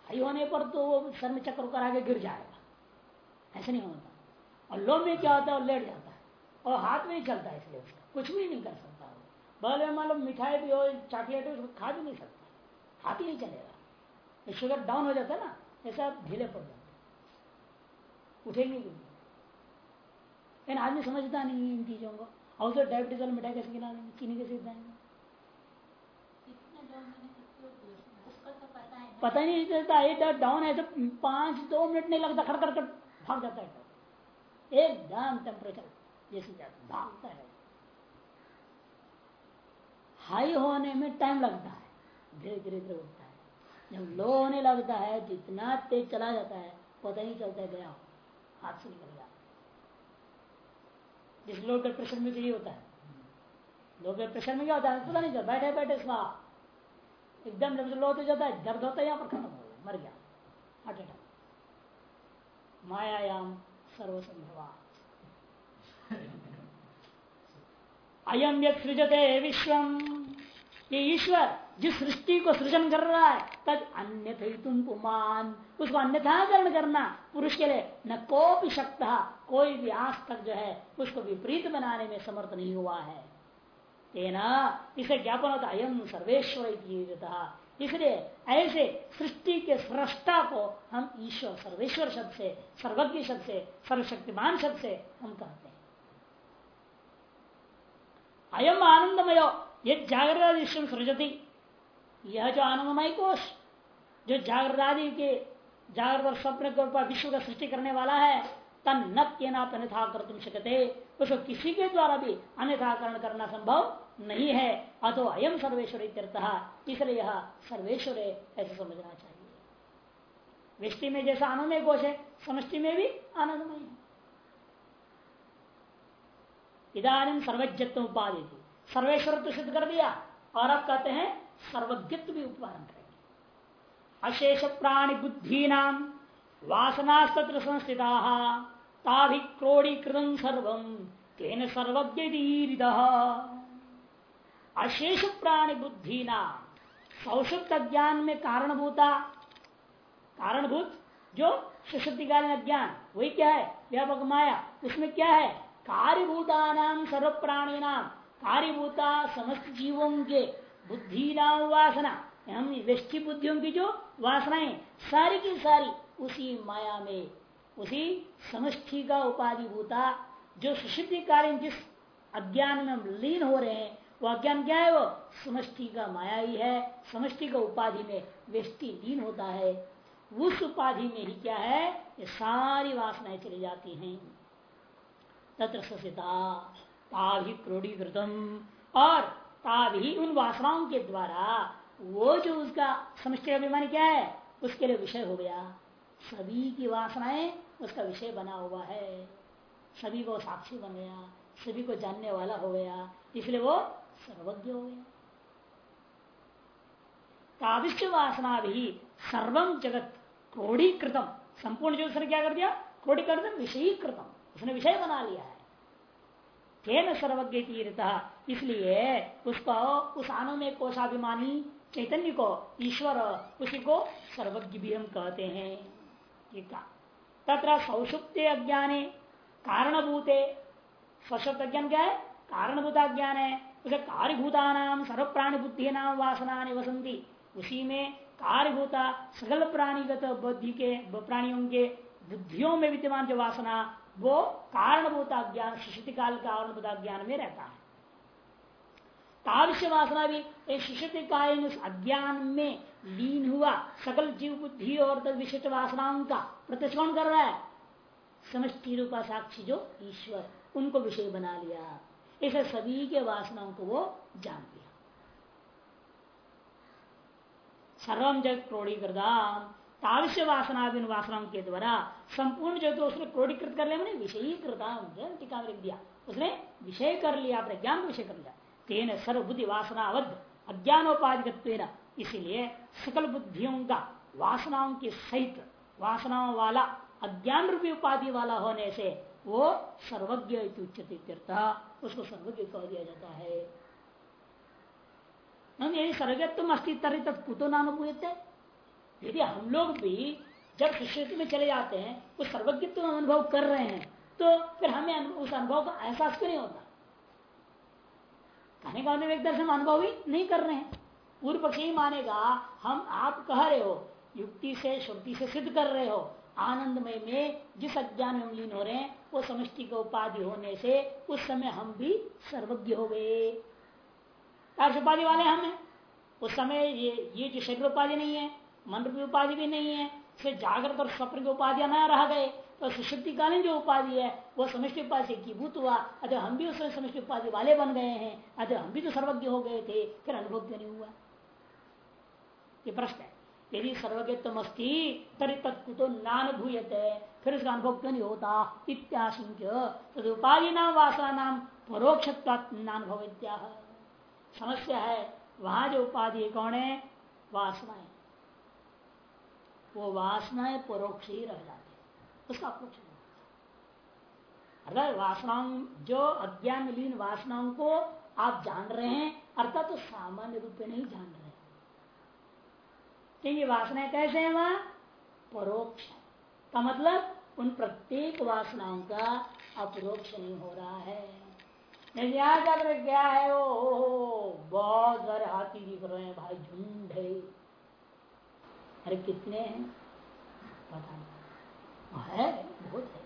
हाई होने पर तो वो सर में चक्कर उकर आगे गिर जाएगा। ऐसा नहीं होता। और लो में क्या होता है? लेट जाता है। और हाथ में ही चलता है इसलिए उसका। कुछ भी नहीं कर सकता। भले मान लो मिठाई भी हो चॉकलेट हो उसको खा भी नहीं सकता। हाथ ही नहीं चलेगा। शुगर डाउन हो जाता है ना ऐसा ढीले पड़ जाते उठेंगे भी लेकिन आदमी समझता नहीं इन चीज़ों को। और तो डायबिटीज़ वाले मिठाई कैसे खिला देंगे चीनी कैसे खाएँगे पता ही नहीं चलता एक डाउन है तो पाँच दो मिनट नहीं लगता खड़ कर भाग जाता है। एकदम टेम्परेचर जैसे जाता भागता है। हाई होने में टाइम लगता है। धीरे धीरे धीरे उठता है। जब लो होने लगता है जितना तेज चला जाता है पता नहीं चलता है गया हाथ से निकल गया जिस लो ब्लड प्रेशर में यही होता है। लो ब्लड प्रेशर में क्या होता है? पता नहीं चलता। बैठे बैठे स्वाहा एकदम जब लो तो जाता है दर्द होता है यहाँ पर खत्म हो गया मर गया। Heart attack मायायाम सर्वसंभवा। अयम यद सृजते विश्वम। ये ईश्वर जिस सृष्टि को सृजन कर रहा है, तद अन्य तुम पुमान। उसको अन्यथाकरण करना, पुरुष के लिए न को भी शक्त, कोई भी आज तक जो है, उसको विपरीत बनाने में समर्थ नहीं हुआ है। तेना, इसे ज्ञापन होता अयम सर्वेश्वर इसलिए ऐसे सृष्टि के सृष्टा को हम ईश्वर, सर्वेश्वर शब्द से, सर्वज्ञ शब्द से, सर्वशक्तिमान शब्द से हम कहते हैं। अयम आनंदमय ये जागृत सृजती। यह जो आनंदमय कोष, जो जागृदादि के जागृत और स्वप्न के ऊपर विश्व का सृष्टि करने वाला है, तन नत्यनाथ अन्यथा कर तुम सकते उसको किसी के द्वारा भी अन्यथाकरण करना संभव नहीं है। अतो अयम सर्वेश्वर इसलिए यह सर्वेश्वर है ऐसे समझना चाहिए। वृष्टि में जैसा आनंदमय कोश है, समष्टि में भी आनंदमय है। इधानी सर्वज्ञत्व उपाधि सर्वेश्वर सिद्ध कर दिया। और अब कहते हैं, सर्वज्ञत्व भी उत्पादन करेंगे। अशेष प्राणी बुद्धि नाम वासनास्तत्र संस्थिता क्रोड़ीकृत सर्व, तेन सर्वज्ञ अशेष प्राणी बुद्धि नाम सौषुप्त ज्ञान में कारणभूता। कारणभूत जो सुशुद्धिकालीन ज्ञान वही क्या है? व्यापक माया, उसमें क्या है? कार्यभूता नाम सर्व प्राणी नाम कार्यभूता समस्त जीवों के बुद्धि नाम वासना हम व्यष्टि बुद्धियों की जो वासनाएँ, सारी की सारी उसी माया में, उसी समष्टि का उपाधि भूता जो सुशुद्धिकालीन जिस अज्ञान में हम लीन हो रहे हैं, वो अज्ञान क्या है वो? समष्टि का माया ही है, समष्टि का उपाधि में व्यष्टि लीन होता है। उस उपाधि में ही क्या है? ये सारी वासनाएँ चली जाती हैं। तत्र ताभि क्रोड़ीकृतम। और ताभि उन वासनाओं के द्वारा वो जो उसका समष्टि अभिमान क्या है, उसके लिए विषय हो गया। सभी की वासनाएँ उसका विषय बना हुआ है। सभी को साक्षी बन गया, सभी को जानने वाला हो गया, इसलिए वो सर्वज्ञ हो गया। काविश्य वासना भी सर्वम जगत क्रोड़ीकृतम। संपूर्ण जो उसने क्या कर दिया? क्रोड़ीकृतम विषयीकृतम। उसने विषय बना लिया है। तेन सर्वज्ञ तीर्थ। इसलिए उसको, उस में कोशाभिमानी चैतन्य को, ईश्वर, उसी को सर्वज्ञ भी हम कहते हैं तथा सौषुप्त अज्ञाने, कारणभूते। सशुप्त अज्ञान क्या है? कारणभूता ज्ञान है। उसे कार्यभूता नाम सर्व प्राणी बुद्धि नाम वासना वसंती उसी में कार्यभूता, सकल प्राणीगत बुद्धि के, प्राणियों के, बुद्धियों में विद्यमान जो वासना वो कारणभूता ज्ञान शिशुति काल कारणभूता ज्ञान में रहता है। तादृश्य वासना भी एक शिशुति कालीन उस अज्ञान में लीन हुआ, सकल जीव बुद्धि और तद विशिष्ट वासनाओं का प्रत्यक्ष कौन कर रहा है। समष्टि रूपा साक्षी जो ईश्वर, उनको विषय बना लिया। इसे सभी के वासनाओं को वो जान लिया। सर्वम जग क्रोड़ीकृदाम ताविश्य वासना वासनाओं के द्वारा संपूर्ण जो तो उसने क्रोडीकृत कर लिया, मैंने विषयी टीका दिया। उसने विषय कर लिया, अपने ज्ञान विषय कर लिया। तेन सर्वबुद्धि वासनावद्ध अज्ञानोपाधिक इसीलिए सकल बुद्धियों का, वासनाओं के सहित, वासनाओं वाला अज्ञान रूपी उपाधि वाला होने से वो सर्वज्ञ उसको सर्वज्ञ कह दिया जाता है। यदि सर्वज्ञत्व तब कुतो नानुभूत यदि हम लोग भी जब शिष्य में चले जाते हैं उस सर्वज्ञत्व अनुभव कर रहे हैं तो फिर हमें उस अनुभव का एहसास क्यों नहीं होता? कहने का मतलब एक दर्शन अनुभव ही नहीं कर रहे हैं। पूर्व पक्ष ही मानेगा, हम आप कह रहे हो, युक्ति से श्रुति से सिद्ध कर रहे हो, आनंदमय में जिस अज्ञान में हम लीन हो रहे हैं, वो समष्टि का उपाधि होने से उस समय हम भी सर्वज्ञ हो गए। उपाधि वाले हम हैं। उस समय ये ये जो शरीर उपाधि नहीं है मन रूपी उपाधि भी नहीं है, फिर जागृत और स्वप्न की उपाधियाँ न रह गए तो सुशुद्धिकालीन जो उपाधि है, वो समष्टि उपाधि की भूत हुआ। अतः हम भी उसमें समष्टि उपाधि वाले बन गए हैं। अतः हम भी तो सर्वज्ञ हो गए थे, फिर अनुभव क्यों नहीं हुआ? ये प्रश्न है। यदि सर्वज्ञत्व अस्ती तरी तत्कुतो नानुभूयते, फिर उसका अनुभव क्यों नहीं होता? इत्याशंक्य। तदुपाधि नाम वासना नाम परोक्ष नानुभव समस्या है, वहाँ जो उपाधि कौन है? वासना वो वासनाएँ परोक्ष ही रह जाती उसका अप्रोक्ष अर्थात वासनाओं, जो अज्ञान लीन वासनाओं को आप जान रहे हैं, अर्थात तो सामान्य रूप में नहीं जान रहे क्योंकि वासनाएँ कैसे हैं वहाँ? परोक्ष का मतलब उन प्रत्येक वासनाओं का अपरोक्ष नहीं हो रहा है। क्या है? वो बहुत सारे हाथी दिख रहे हैं, भाई, झुंड है। अरे कितने हैं? पता नहीं। है, बहुत है।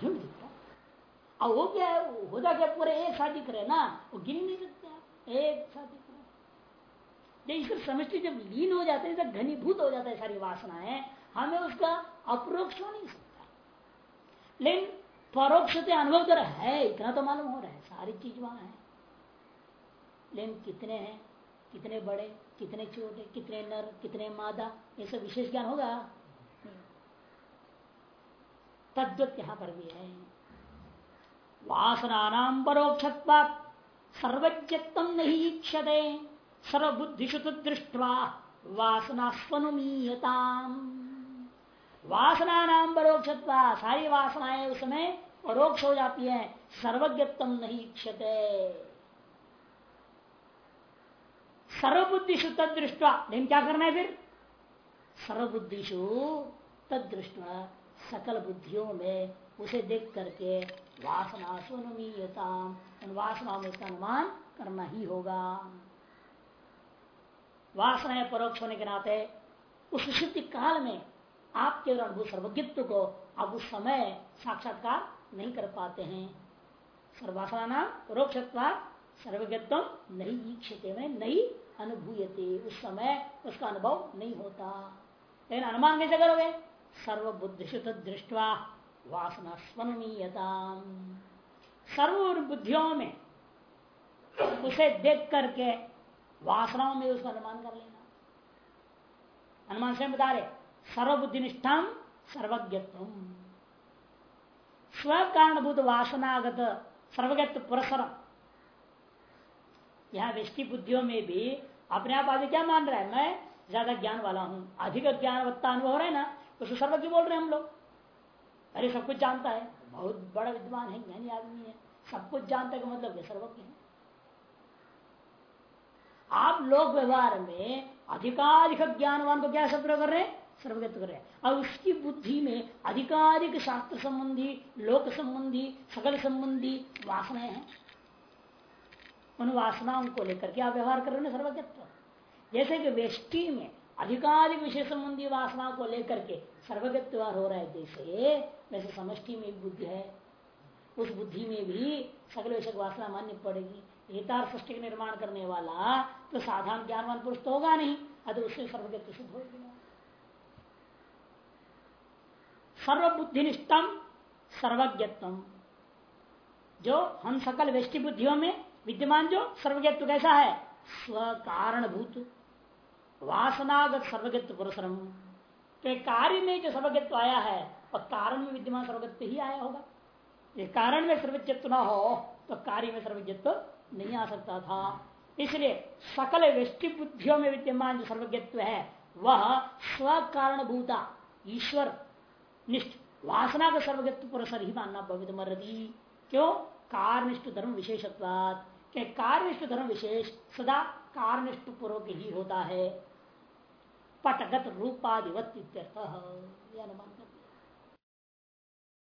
झुंड दिखता अब वो क्या है? होता क्या? पूरे एक साथ दिख रहे ना? वो गिन नहीं सकते एक साथ दिख रहे इसका समष्टि जब लीन हो जाते हैं, जब घनीभूत हो जाता है सारी वासनाएँ, हमें उसका अप्रोक्ष हो नहीं सकता। लेकिन परोक्ष से अनुभव तो है, इतना तो मालूम हो रहा है, सारी चीज़ वहाँ है। लेकिन कितने हैं? कितने बड़े? कितने छोटे कितने नर, कितने मादा, ये सब विशेष ज्ञान होगा? तद्वत यहाँ पर भी है। वासना नाम परोक्ष सर्वज्ञत्व नहीं इच्छते सर्वबुद्धिशु दृष्टवा वासना स्वनुमीयता वासना नाम परोक्ष सारी वासनाएँ उसमें परोक्ष हो जाती है, सर्वज्ञत्व नहीं इच्छते। सर्वबुद्धिशु तद दृष्टवा लेकिन क्या करना है फिर? सर्वबुद्धिशु तद दृष्टवा सकल बुद्धियों में उसे देख करके वासना सुनमीयता उन वासनाओं में इसका अनुमान करना ही होगा। वासना परोक्ष होने के नाते उस सिद्धि काल में आपके अनुभूत सर्वज्ञत्व को आप उस समय साक्षात्कार नहीं कर पाते हैं। सर्वासना नाम परोक्षत्वा सर्वज्ञत्व नहीं ईक्षते में, नहीं अनुभूयते, उस समय उसका अनुभव नहीं होता। लेकिन अनुमान कैसे करोगे? सर्वबुद्धिशुत दृष्टवा वासना स्वनीयता सर्व बुद्धियों में उसे देख करके वासनाओं में उसका अनुमान कर लेना। अनुमान से बता रहे सर्वबुद्धि निष्ठाम सर्वज्ञत्व स्व कारणभूत वासनागत सर्वज्ञत्व पुरस्म यहाँ व्यक्ति बुद्धियों में भी अपने आप आदि क्या मान रहा है? मैं ज़्यादा ज्ञान वाला हूँ। अधिक ज्ञानवत्ता अनुभव हो रहा है ना उसको तो सर्वज्ञ बोल रहे हैं हम लोग। अरे सब कुछ जानता है। बहुत बड़ा विद्वान है, ज्ञानी आदमी है। सब कुछ जानता है मतलब सर्वज्ञ है। आप लोग व्यवहार में अधिकाधिक ज्ञानवान को क्या सत्र कर रहे हैं? सर्वगत कर रहे हैं। और उसकी बुद्धि में अधिकाधिक शास्त्र संबंधी, लोक संबंधी, सकल संबंधी वासनाएँ हैं। उन वासनाओं को लेकर के आप व्यवहार कर रहे हैं सर्वज्ञत्व? जैसे कि वेष्टि में अधिकाधिक विषय संबंधी वासनाओं को लेकर के व्यवहार हो रहा है, जैसे वैसे समष्टि में बुद्धि है। उस बुद्धि में भी सकल विषय वासना मान्य पड़ेगी। एतार सृष्टि का निर्माण करने वाला तो साधारण ज्ञानवान पुरुष तो होगा नहीं अगर उससे सर्वगत सिद्ध होगी सर्वबुद्धिनिष्ठम सर्वज्ञत्व जो हम सकल व्यष्टि बुद्धियों में विद्यमान जो सर्वज्ञत्व कैसा है? स्व कारणभूत वासनागत सर्वज्ञत्व पुरस्म तो कार्य में जो सर्वज्ञत्व आया है और कारण में विद्यमान सर्वज्ञत्व ही आया होगा। ये कारण में सर्वज्ञत्व न हो तो कार्य में सर्वज्ञत्व नहीं आ सकता था। इसलिए सकल वृष्टि बुद्धियों में विद्यमान जो सर्वज्ञत्व है, वह स्व ईश्वर, निष्ठ वासना का सर्वज्ञत्व पुरस्कार ही मानना भवित मरदी क्यों? कारनिष्ठ धर्म विशेषत्वाद के कार्यनिष्ठ धर्म विशेष सदा कार्यनिष्ठ पूर्वक ही होता है। पटगत रूपाधिवत अनुमान